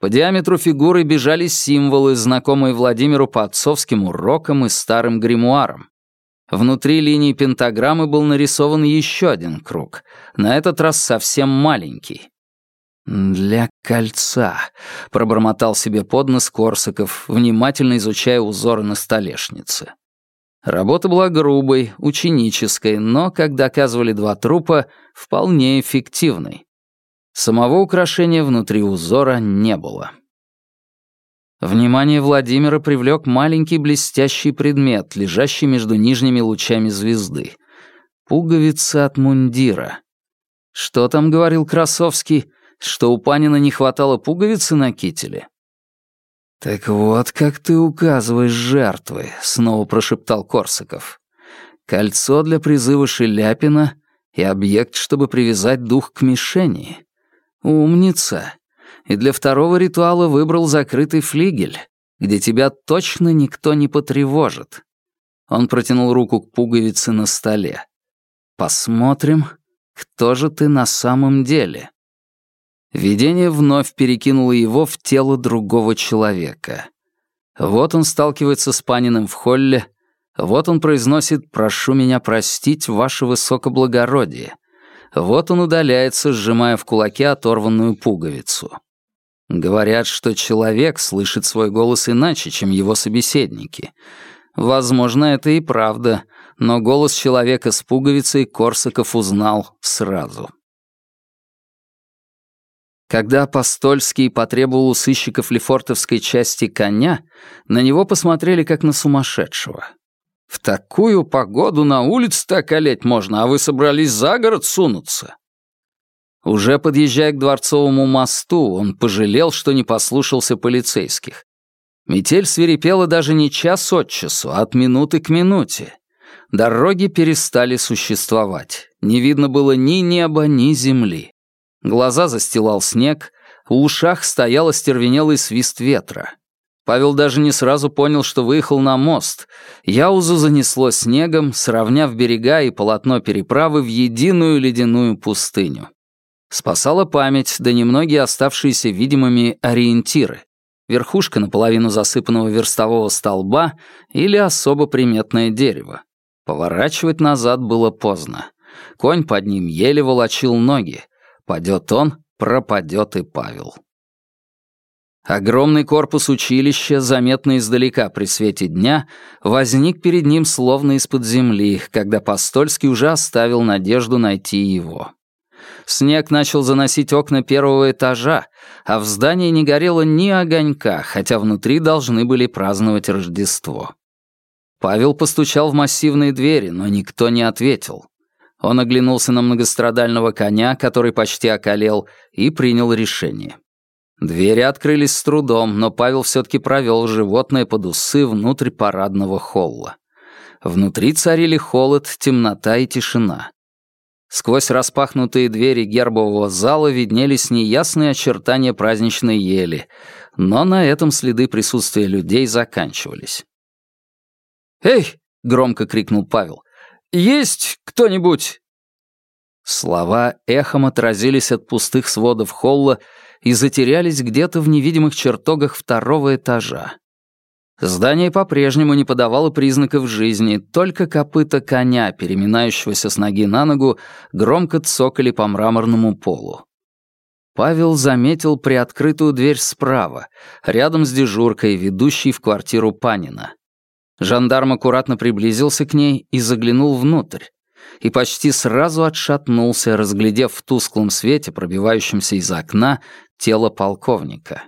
По диаметру фигуры бежали символы, знакомые Владимиру по отцовским урокам и старым гримуарам. Внутри линии пентаграммы был нарисован еще один круг, на этот раз совсем маленький. «Для кольца», — пробормотал себе под нос Корсаков, внимательно изучая узоры на столешнице. Работа была грубой, ученической, но, как доказывали два трупа, вполне эффективной. Самого украшения внутри узора не было. Внимание Владимира привлек маленький блестящий предмет, лежащий между нижними лучами звезды. Пуговица от мундира. Что там говорил Красовский? Что у Панина не хватало пуговицы на кителе? «Так вот, как ты указываешь жертвы», — снова прошептал Корсаков. «Кольцо для призыва Шеляпина и объект, чтобы привязать дух к мишени. Умница. И для второго ритуала выбрал закрытый флигель, где тебя точно никто не потревожит». Он протянул руку к пуговице на столе. «Посмотрим, кто же ты на самом деле». Видение вновь перекинуло его в тело другого человека. Вот он сталкивается с Паниным в холле, вот он произносит «Прошу меня простить, ваше высокоблагородие». Вот он удаляется, сжимая в кулаке оторванную пуговицу. Говорят, что человек слышит свой голос иначе, чем его собеседники. Возможно, это и правда, но голос человека с пуговицей Корсаков узнал сразу. Когда Постольский потребовал у сыщиков Лефортовской части коня, на него посмотрели как на сумасшедшего. «В такую погоду на улице-то околеть можно, а вы собрались за город сунуться». Уже подъезжая к Дворцовому мосту, он пожалел, что не послушался полицейских. Метель свирепела даже не час от часу, а от минуты к минуте. Дороги перестали существовать. Не видно было ни неба, ни земли. Глаза застилал снег, в ушах стоял остервенелый свист ветра. Павел даже не сразу понял, что выехал на мост. Яузу занесло снегом, сравняв берега и полотно переправы в единую ледяную пустыню. Спасала память, да немногие оставшиеся видимыми ориентиры. Верхушка наполовину засыпанного верстового столба или особо приметное дерево. Поворачивать назад было поздно. Конь под ним еле волочил ноги. Падет он, пропадет и Павел. Огромный корпус училища, заметный издалека при свете дня, возник перед ним словно из-под земли, когда Постольский уже оставил надежду найти его. Снег начал заносить окна первого этажа, а в здании не горело ни огонька, хотя внутри должны были праздновать Рождество. Павел постучал в массивные двери, но никто не ответил. Он оглянулся на многострадального коня, который почти околел, и принял решение. Двери открылись с трудом, но Павел все-таки провел животное под усы внутрь парадного холла. Внутри царили холод, темнота и тишина. Сквозь распахнутые двери гербового зала виднелись неясные очертания праздничной ели, но на этом следы присутствия людей заканчивались. «Эй!» — громко крикнул Павел. «Есть кто-нибудь?» Слова эхом отразились от пустых сводов холла и затерялись где-то в невидимых чертогах второго этажа. Здание по-прежнему не подавало признаков жизни, только копыта коня, переминающегося с ноги на ногу, громко цокали по мраморному полу. Павел заметил приоткрытую дверь справа, рядом с дежуркой, ведущей в квартиру Панина. Жандарм аккуратно приблизился к ней и заглянул внутрь, и почти сразу отшатнулся, разглядев в тусклом свете, пробивающемся из окна, тело полковника.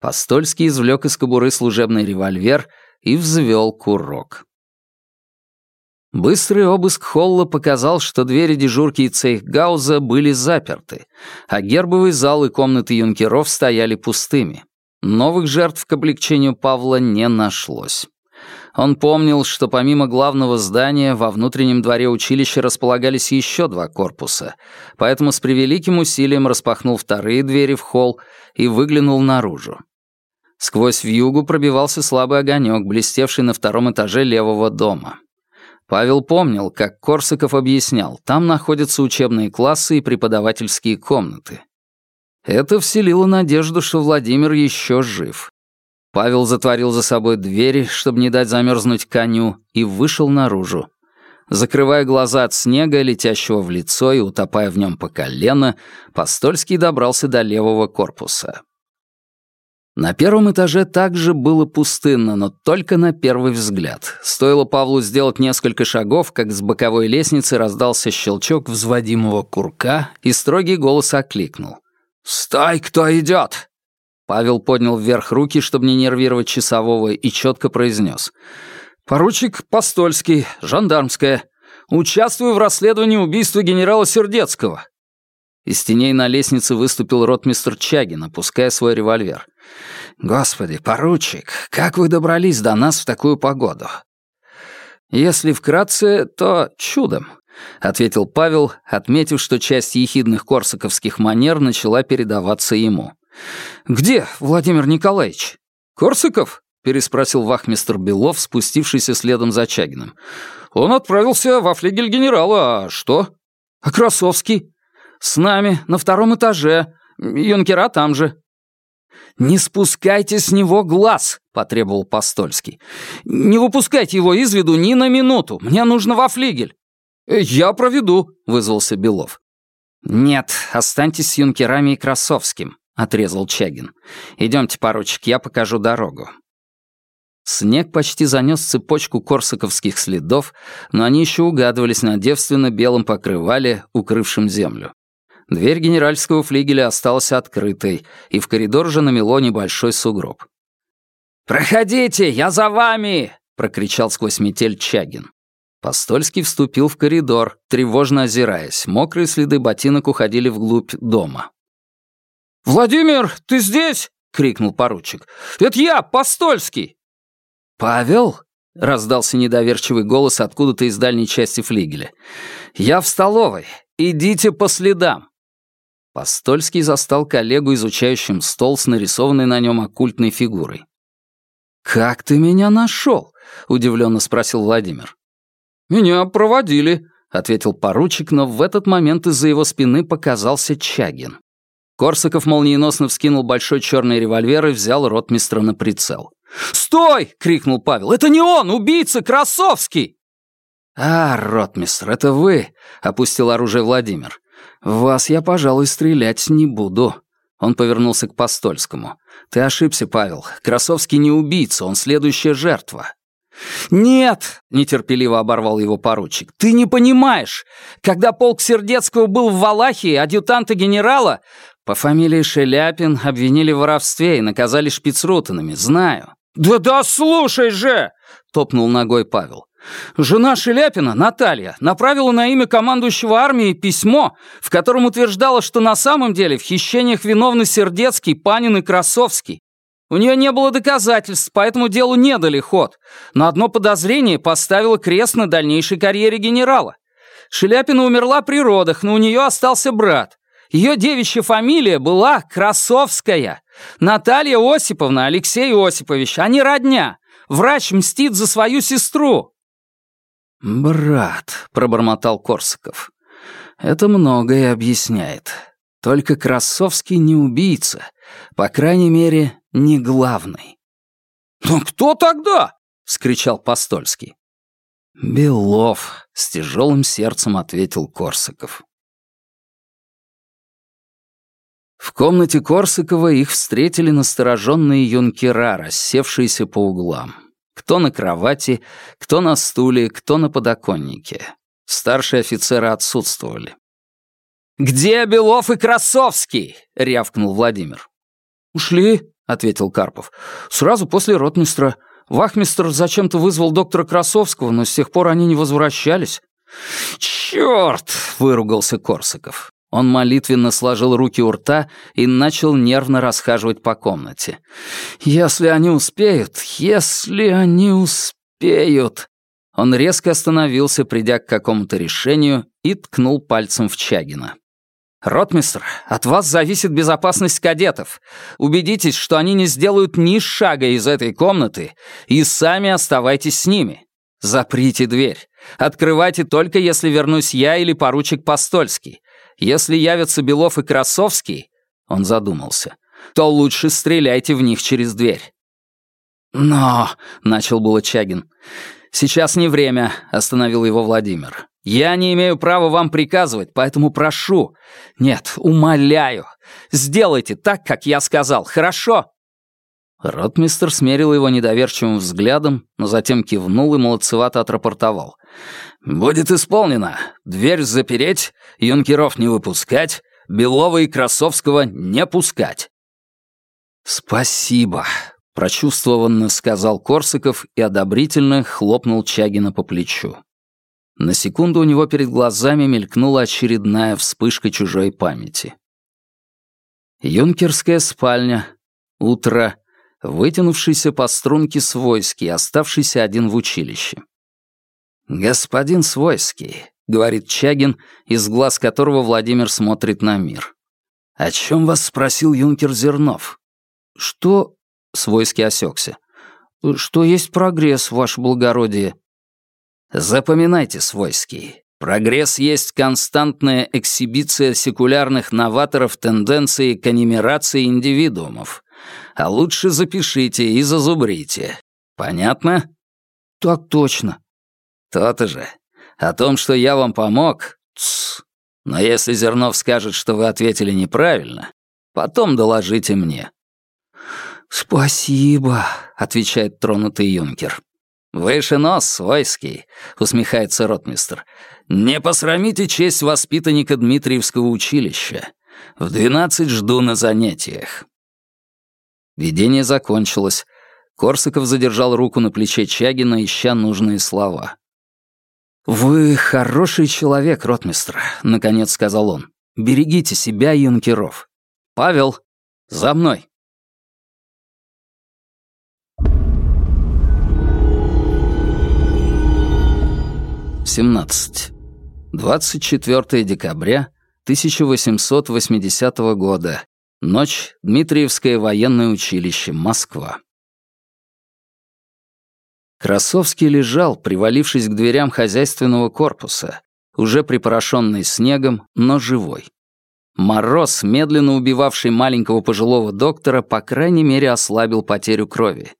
Постольский извлек из кобуры служебный револьвер и взвел курок. Быстрый обыск холла показал, что двери дежурки и цейхгауза были заперты, а гербовый зал и комнаты юнкеров стояли пустыми. Новых жертв к облегчению Павла не нашлось. Он помнил, что помимо главного здания во внутреннем дворе училища располагались еще два корпуса, поэтому с превеликим усилием распахнул вторые двери в холл и выглянул наружу. Сквозь вьюгу пробивался слабый огонек, блестевший на втором этаже левого дома. Павел помнил, как Корсаков объяснял, там находятся учебные классы и преподавательские комнаты. Это вселило надежду, что Владимир еще жив. Павел затворил за собой двери, чтобы не дать замерзнуть коню, и вышел наружу. Закрывая глаза от снега, летящего в лицо и утопая в нем по колено, Постольский добрался до левого корпуса. На первом этаже также было пустынно, но только на первый взгляд. Стоило Павлу сделать несколько шагов, как с боковой лестницы раздался щелчок взводимого курка, и строгий голос окликнул. «Стой, кто идет!» Павел поднял вверх руки, чтобы не нервировать часового, и четко произнес. «Поручик Постольский, жандармская. Участвую в расследовании убийства генерала Сердецкого». Из теней на лестнице выступил ротмистр Чагин, опуская свой револьвер. «Господи, поручик, как вы добрались до нас в такую погоду?» «Если вкратце, то чудом», — ответил Павел, отметив, что часть ехидных корсаковских манер начала передаваться ему. «Где Владимир Николаевич?» «Корсаков?» — переспросил вахмистр Белов, спустившийся следом за Чагиным. «Он отправился во флигель генерала, а что?» «А Красовский?» «С нами, на втором этаже. Юнкера там же». «Не спускайте с него глаз!» — потребовал Постольский. «Не выпускайте его из виду ни на минуту. Мне нужно во флигель». «Я проведу», — вызвался Белов. «Нет, останьтесь с юнкерами и Красовским. — отрезал Чагин. «Идемте, поручик, я покажу дорогу». Снег почти занес цепочку корсаковских следов, но они еще угадывались на девственно-белом покрывале, укрывшем землю. Дверь генеральского флигеля осталась открытой, и в коридор же намело небольшой сугроб. «Проходите, я за вами!» — прокричал сквозь метель Чагин. Постольский вступил в коридор, тревожно озираясь. Мокрые следы ботинок уходили вглубь дома. «Владимир, ты здесь?» — крикнул поручик. «Это я, Постольский!» «Павел?» — раздался недоверчивый голос откуда-то из дальней части флигеля. «Я в столовой. Идите по следам». Постольский застал коллегу, изучающим стол с нарисованной на нем оккультной фигурой. «Как ты меня нашел?» — удивленно спросил Владимир. «Меня проводили», — ответил поручик, но в этот момент из-за его спины показался Чагин. Корсаков молниеносно вскинул большой черный револьвер и взял ротмистра на прицел. «Стой!» — крикнул Павел. «Это не он! Убийца Красовский!» «А, ротмистр, это вы!» — опустил оружие Владимир. «В вас я, пожалуй, стрелять не буду». Он повернулся к Постольскому. «Ты ошибся, Павел. Красовский не убийца, он следующая жертва. «Нет!» — нетерпеливо оборвал его поручик. «Ты не понимаешь! Когда полк Сердецкого был в Валахии, адъютанта генерала по фамилии Шеляпин обвинили в воровстве и наказали шпицрутанами, знаю». «Да-да, слушай же!» — топнул ногой Павел. Жена Шеляпина, Наталья, направила на имя командующего армией письмо, в котором утверждала, что на самом деле в хищениях виновны Сердецкий, Панин и Красовский. У нее не было доказательств, поэтому делу не дали ход. Но одно подозрение поставило крест на дальнейшей карьере генерала. Шеляпина умерла при родах, но у нее остался брат. Ее девичья фамилия была Красовская. Наталья Осиповна, Алексей Осипович, они родня. Врач мстит за свою сестру. «Брат», — пробормотал Корсаков, — «это многое объясняет. Только Красовский не убийца, по крайней мере, не главный». «Ну кто тогда?» — вскричал Постольский. «Белов», — с тяжелым сердцем ответил Корсаков. В комнате Корсакова их встретили настороженные юнкера, рассевшиеся по углам. Кто на кровати, кто на стуле, кто на подоконнике. Старшие офицеры отсутствовали. «Где Белов и Красовский?» — рявкнул Владимир. «Ушли», — ответил Карпов. «Сразу после ротмистра. Вахмистр зачем-то вызвал доктора Красовского, но с тех пор они не возвращались». «Чёрт!» — выругался Корсаков. Он молитвенно сложил руки у рта и начал нервно расхаживать по комнате. «Если они успеют, если они успеют...» Он резко остановился, придя к какому-то решению, и ткнул пальцем в Чагина. «Ротмистр, от вас зависит безопасность кадетов. Убедитесь, что они не сделают ни шага из этой комнаты, и сами оставайтесь с ними. Заприте дверь. Открывайте только, если вернусь я или поручик Постольский. Если явятся Белов и Красовский, он задумался, то лучше стреляйте в них через дверь. «Но...» — начал было Чагин. «Сейчас не время», — остановил его Владимир. «Я не имею права вам приказывать, поэтому прошу. Нет, умоляю. Сделайте так, как я сказал, хорошо?» Ротмистер смерил его недоверчивым взглядом, но затем кивнул и молодцевато отрапортовал. «Будет исполнено. Дверь запереть, юнкеров не выпускать, Белова и Красовского не пускать». «Спасибо», — прочувствованно сказал Корсаков и одобрительно хлопнул Чагина по плечу. На секунду у него перед глазами мелькнула очередная вспышка чужой памяти. Юнкерская спальня. Утро. Вытянувшийся по струнке Свойский, оставшийся один в училище. «Господин Свойский», — говорит Чагин, из глаз которого Владимир смотрит на мир. «О чем вас спросил юнкер Зернов?» «Что...» — Свойский осекся. «Что есть прогресс, ваше благородие?» «Запоминайте, Свойский, прогресс есть константная эксибиция секулярных новаторов тенденции к анимерации индивидуумов. А лучше запишите и зазубрите. Понятно?» «Так точно», то-то же. О том, что я вам помог, тс. Но если Зернов скажет, что вы ответили неправильно, потом доложите мне». «Спасибо», — отвечает тронутый юнкер. «Выше нос, свойский», — усмехается ротмистр. «Не посрамите честь воспитанника Дмитриевского училища. В двенадцать жду на занятиях». Видение закончилось. Корсаков задержал руку на плече Чагина, ища нужные слова. «Вы хороший человек, ротмистр», — наконец сказал он. «Берегите себя, юнкеров. Павел, за мной». Семнадцать. 24 декабря 1880 года. Ночь. Дмитриевское военное училище. Москва. Красовский лежал, привалившись к дверям хозяйственного корпуса, уже припорошенный снегом, но живой. Мороз, медленно убивавший маленького пожилого доктора, по крайней мере ослабил потерю крови.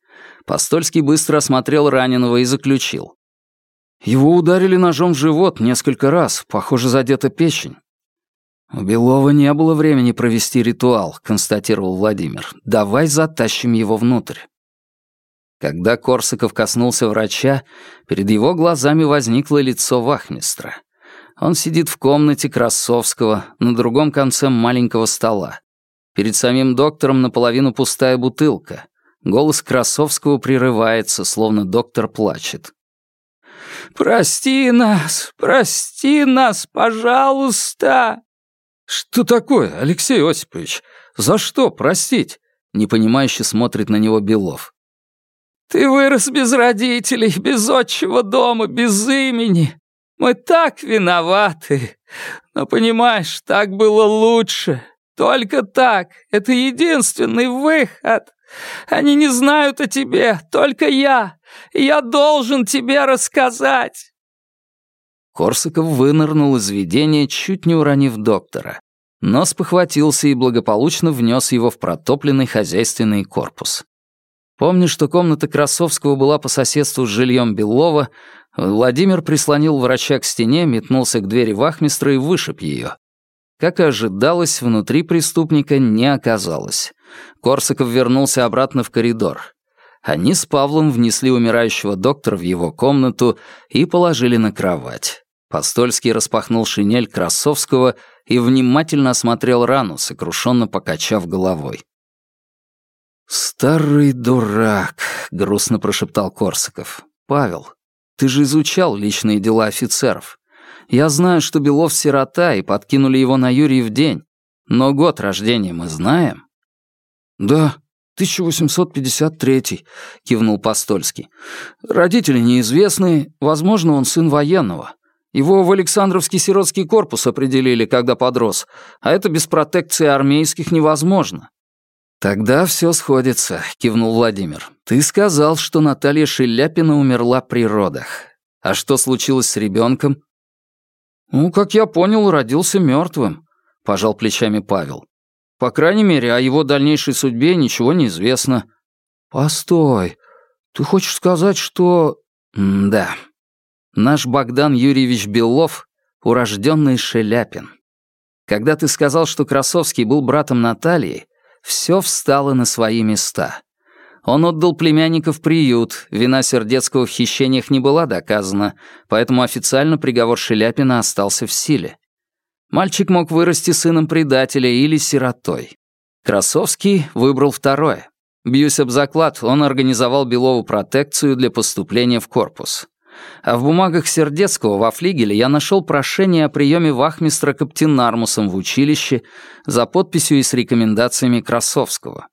Постольский быстро осмотрел раненого и заключил. Его ударили ножом в живот несколько раз, похоже, задета печень. «У Белова не было времени провести ритуал», — констатировал Владимир. «Давай затащим его внутрь». Когда Корсаков коснулся врача, перед его глазами возникло лицо вахмистра. Он сидит в комнате Красовского на другом конце маленького стола. Перед самим доктором наполовину пустая бутылка. Голос Красовского прерывается, словно доктор плачет. Прости нас, прости нас, пожалуйста!» «Что такое, Алексей Осипович? За что простить?» Непонимающе смотрит на него Белов. «Ты вырос без родителей, без отчего дома, без имени. Мы так виноваты. Но, понимаешь, так было лучше. Только так. Это единственный выход. Они не знают о тебе, только я. Я должен тебе рассказать». Корсаков вынырнул из видения, чуть не уронив доктора, но спохватился и благополучно внес его в протопленный хозяйственный корпус. Помня, что комната Красовского была по соседству с жильем Белова, Владимир прислонил врача к стене, метнулся к двери вахмистра и вышиб ее. Как и ожидалось, внутри преступника не оказалось. Корсаков вернулся обратно в коридор. Они с Павлом внесли умирающего доктора в его комнату и положили на кровать. Постольский распахнул шинель Красовского и внимательно осмотрел рану, сокрушенно покачав головой. «Старый дурак», — грустно прошептал Корсаков. «Павел, ты же изучал личные дела офицеров. Я знаю, что Белов сирота, и подкинули его на Юрий в день. Но год рождения мы знаем?» «Да, 1853», — кивнул Постольский. «Родители неизвестны, возможно, он сын военного. Его в Александровский сиротский корпус определили, когда подрос, а это без протекции армейских невозможно. «Тогда все сходится», — кивнул Владимир. «Ты сказал, что Наталья Шеляпина умерла при родах. А что случилось с ребенком? «Ну, как я понял, родился мертвым», — пожал плечами Павел. «По крайней мере, о его дальнейшей судьбе ничего не известно». «Постой, ты хочешь сказать, что...» М «Да. Наш Богдан Юрьевич Белов — урожденный Шеляпин. Когда ты сказал, что Красовский был братом Натальи, все встало на свои места. Он отдал племянника в приют, вина сердецкого в хищениях не была доказана, поэтому официально приговор Шеляпина остался в силе. Мальчик мог вырасти сыном предателя или сиротой. Красовский выбрал второе. Бьюсь об заклад, он организовал Белову протекцию для поступления в корпус. А в бумагах Сердецкого во флигеле я нашел прошение о приеме вахмистра Каптинармусом в училище за подписью и с рекомендациями Красовского.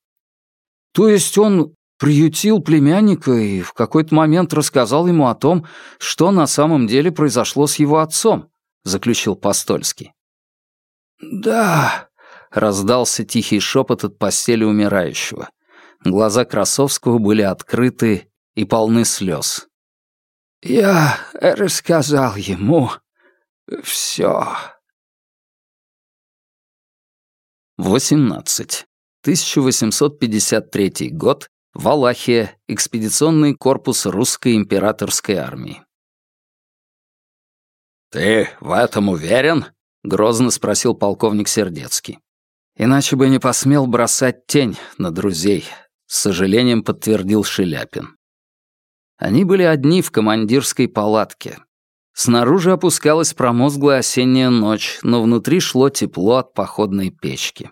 То есть он приютил племянника и в какой-то момент рассказал ему о том, что на самом деле произошло с его отцом, заключил Постольский. Да, раздался тихий шепот от постели умирающего. Глаза Красовского были открыты и полны слез. Я рассказал ему все. 18. 1853 год. Валахия. Экспедиционный корпус русской императорской армии. «Ты в этом уверен?» — грозно спросил полковник Сердецкий. «Иначе бы не посмел бросать тень на друзей», — с сожалением подтвердил Шеляпин. Они были одни в командирской палатке. Снаружи опускалась промозглая осенняя ночь, но внутри шло тепло от походной печки.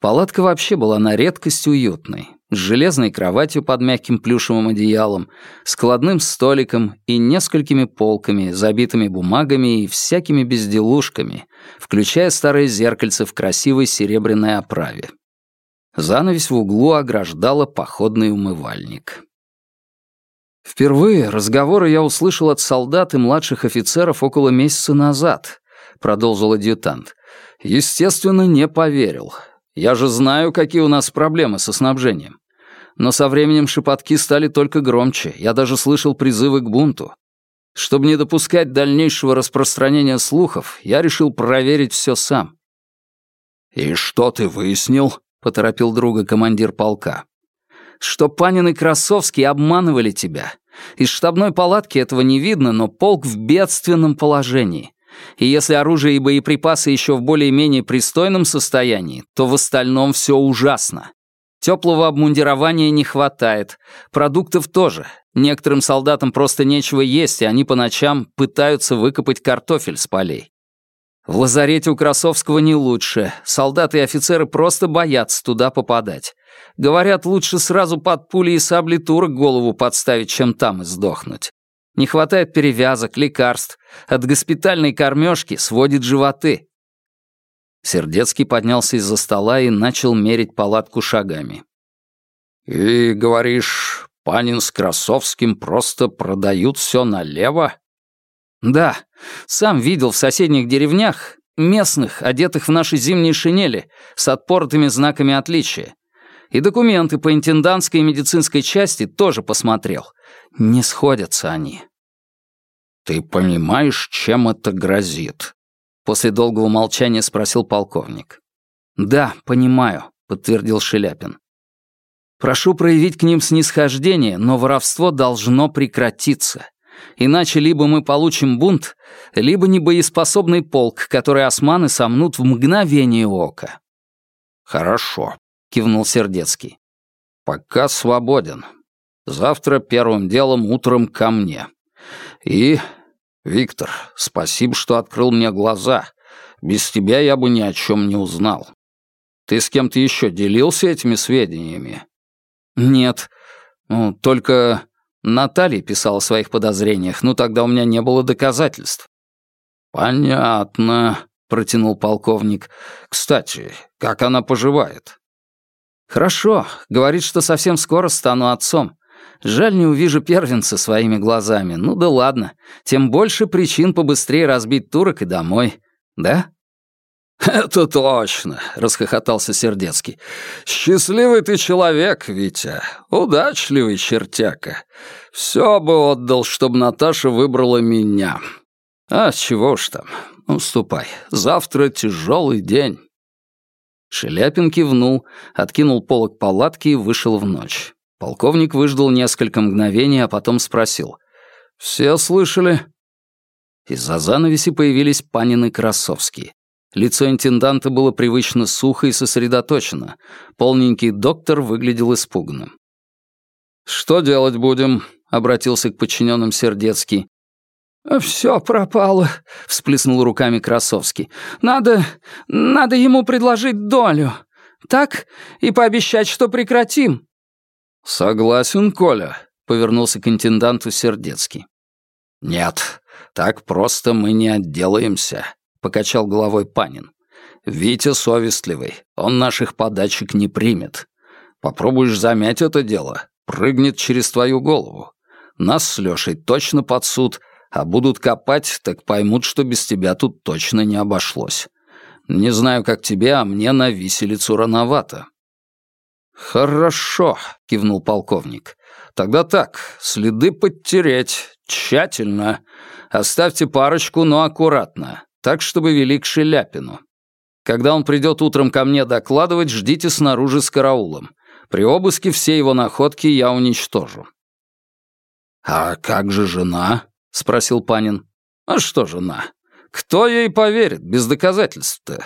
Палатка вообще была на редкость уютной, с железной кроватью под мягким плюшевым одеялом, складным столиком и несколькими полками, забитыми бумагами и всякими безделушками, включая старое зеркальце в красивой серебряной оправе. Занавесь в углу ограждала походный умывальник. «Впервые разговоры я услышал от солдат и младших офицеров около месяца назад», — продолжил адъютант. «Естественно, не поверил. Я же знаю, какие у нас проблемы со снабжением. Но со временем шепотки стали только громче. Я даже слышал призывы к бунту. Чтобы не допускать дальнейшего распространения слухов, я решил проверить все сам». «И что ты выяснил?» — поторопил друга командир полка что Панин и Красовский обманывали тебя. Из штабной палатки этого не видно, но полк в бедственном положении. И если оружие и боеприпасы еще в более-менее пристойном состоянии, то в остальном все ужасно. Теплого обмундирования не хватает, продуктов тоже. Некоторым солдатам просто нечего есть, и они по ночам пытаются выкопать картофель с полей. В лазарете у Красовского не лучше. Солдаты и офицеры просто боятся туда попадать. Говорят, лучше сразу под пули и сабли турок голову подставить, чем там и сдохнуть. Не хватает перевязок, лекарств. От госпитальной кормежки сводит животы. Сердецкий поднялся из-за стола и начал мерить палатку шагами. «И, говоришь, Панин с Красовским просто продают все налево?» «Да, сам видел в соседних деревнях местных, одетых в наши зимние шинели, с отпортыми знаками отличия. И документы по интендантской и медицинской части тоже посмотрел. Не сходятся они. «Ты понимаешь, чем это грозит?» После долгого молчания спросил полковник. «Да, понимаю», — подтвердил Шеляпин. «Прошу проявить к ним снисхождение, но воровство должно прекратиться. Иначе либо мы получим бунт, либо небоеспособный полк, который османы сомнут в мгновение ока». «Хорошо», — кивнул Сердецкий. «Пока свободен. Завтра первым делом утром ко мне. И, Виктор, спасибо, что открыл мне глаза. Без тебя я бы ни о чем не узнал. Ты с кем-то еще делился этими сведениями?» «Нет. Ну, только Наталья писала о своих подозрениях, но тогда у меня не было доказательств». «Понятно», — протянул полковник. «Кстати, как она поживает?» «Хорошо. Говорит, что совсем скоро стану отцом. Жаль, не увижу первенца своими глазами. Ну да ладно. Тем больше причин побыстрее разбить турок и домой. Да?» «Это точно», — расхохотался Сердецкий. «Счастливый ты человек, Витя. Удачливый чертяка. Все бы отдал, чтобы Наташа выбрала меня. А чего ж там. Ну, ступай. Завтра тяжелый день». Шеляпин кивнул, откинул полок палатки и вышел в ночь. Полковник выждал несколько мгновений, а потом спросил. «Все слышали?» Из-за занавеси появились Панин и Красовский. Лицо интенданта было привычно сухо и сосредоточено. Полненький доктор выглядел испуганным. «Что делать будем?» — обратился к подчиненным Сердецкий. «Все пропало», — всплеснул руками Красовский. «Надо... надо ему предложить долю. Так? И пообещать, что прекратим». «Согласен, Коля», — повернулся к интенданту Сердецкий. «Нет, так просто мы не отделаемся», — покачал головой Панин. «Витя совестливый, он наших подачек не примет. Попробуешь замять это дело, прыгнет через твою голову. Нас с Лешей точно под суд, а будут копать, так поймут, что без тебя тут точно не обошлось. Не знаю, как тебе, а мне на виселицу рановато». «Хорошо», — кивнул полковник. «Тогда так, следы подтереть, тщательно. Оставьте парочку, но аккуратно, так, чтобы вели к Шеляпину. Когда он придет утром ко мне докладывать, ждите снаружи с караулом. При обыске все его находки я уничтожу». «А как же жена?» — спросил Панин. «А что жена? Кто ей поверит без доказательств-то?»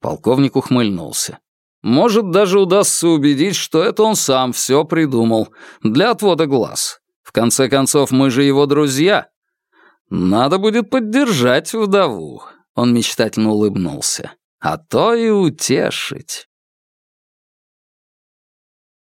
Полковник ухмыльнулся. «Может, даже удастся убедить, что это он сам все придумал, для отвода глаз. В конце концов, мы же его друзья. Надо будет поддержать вдову». Он мечтательно улыбнулся. «А то и утешить».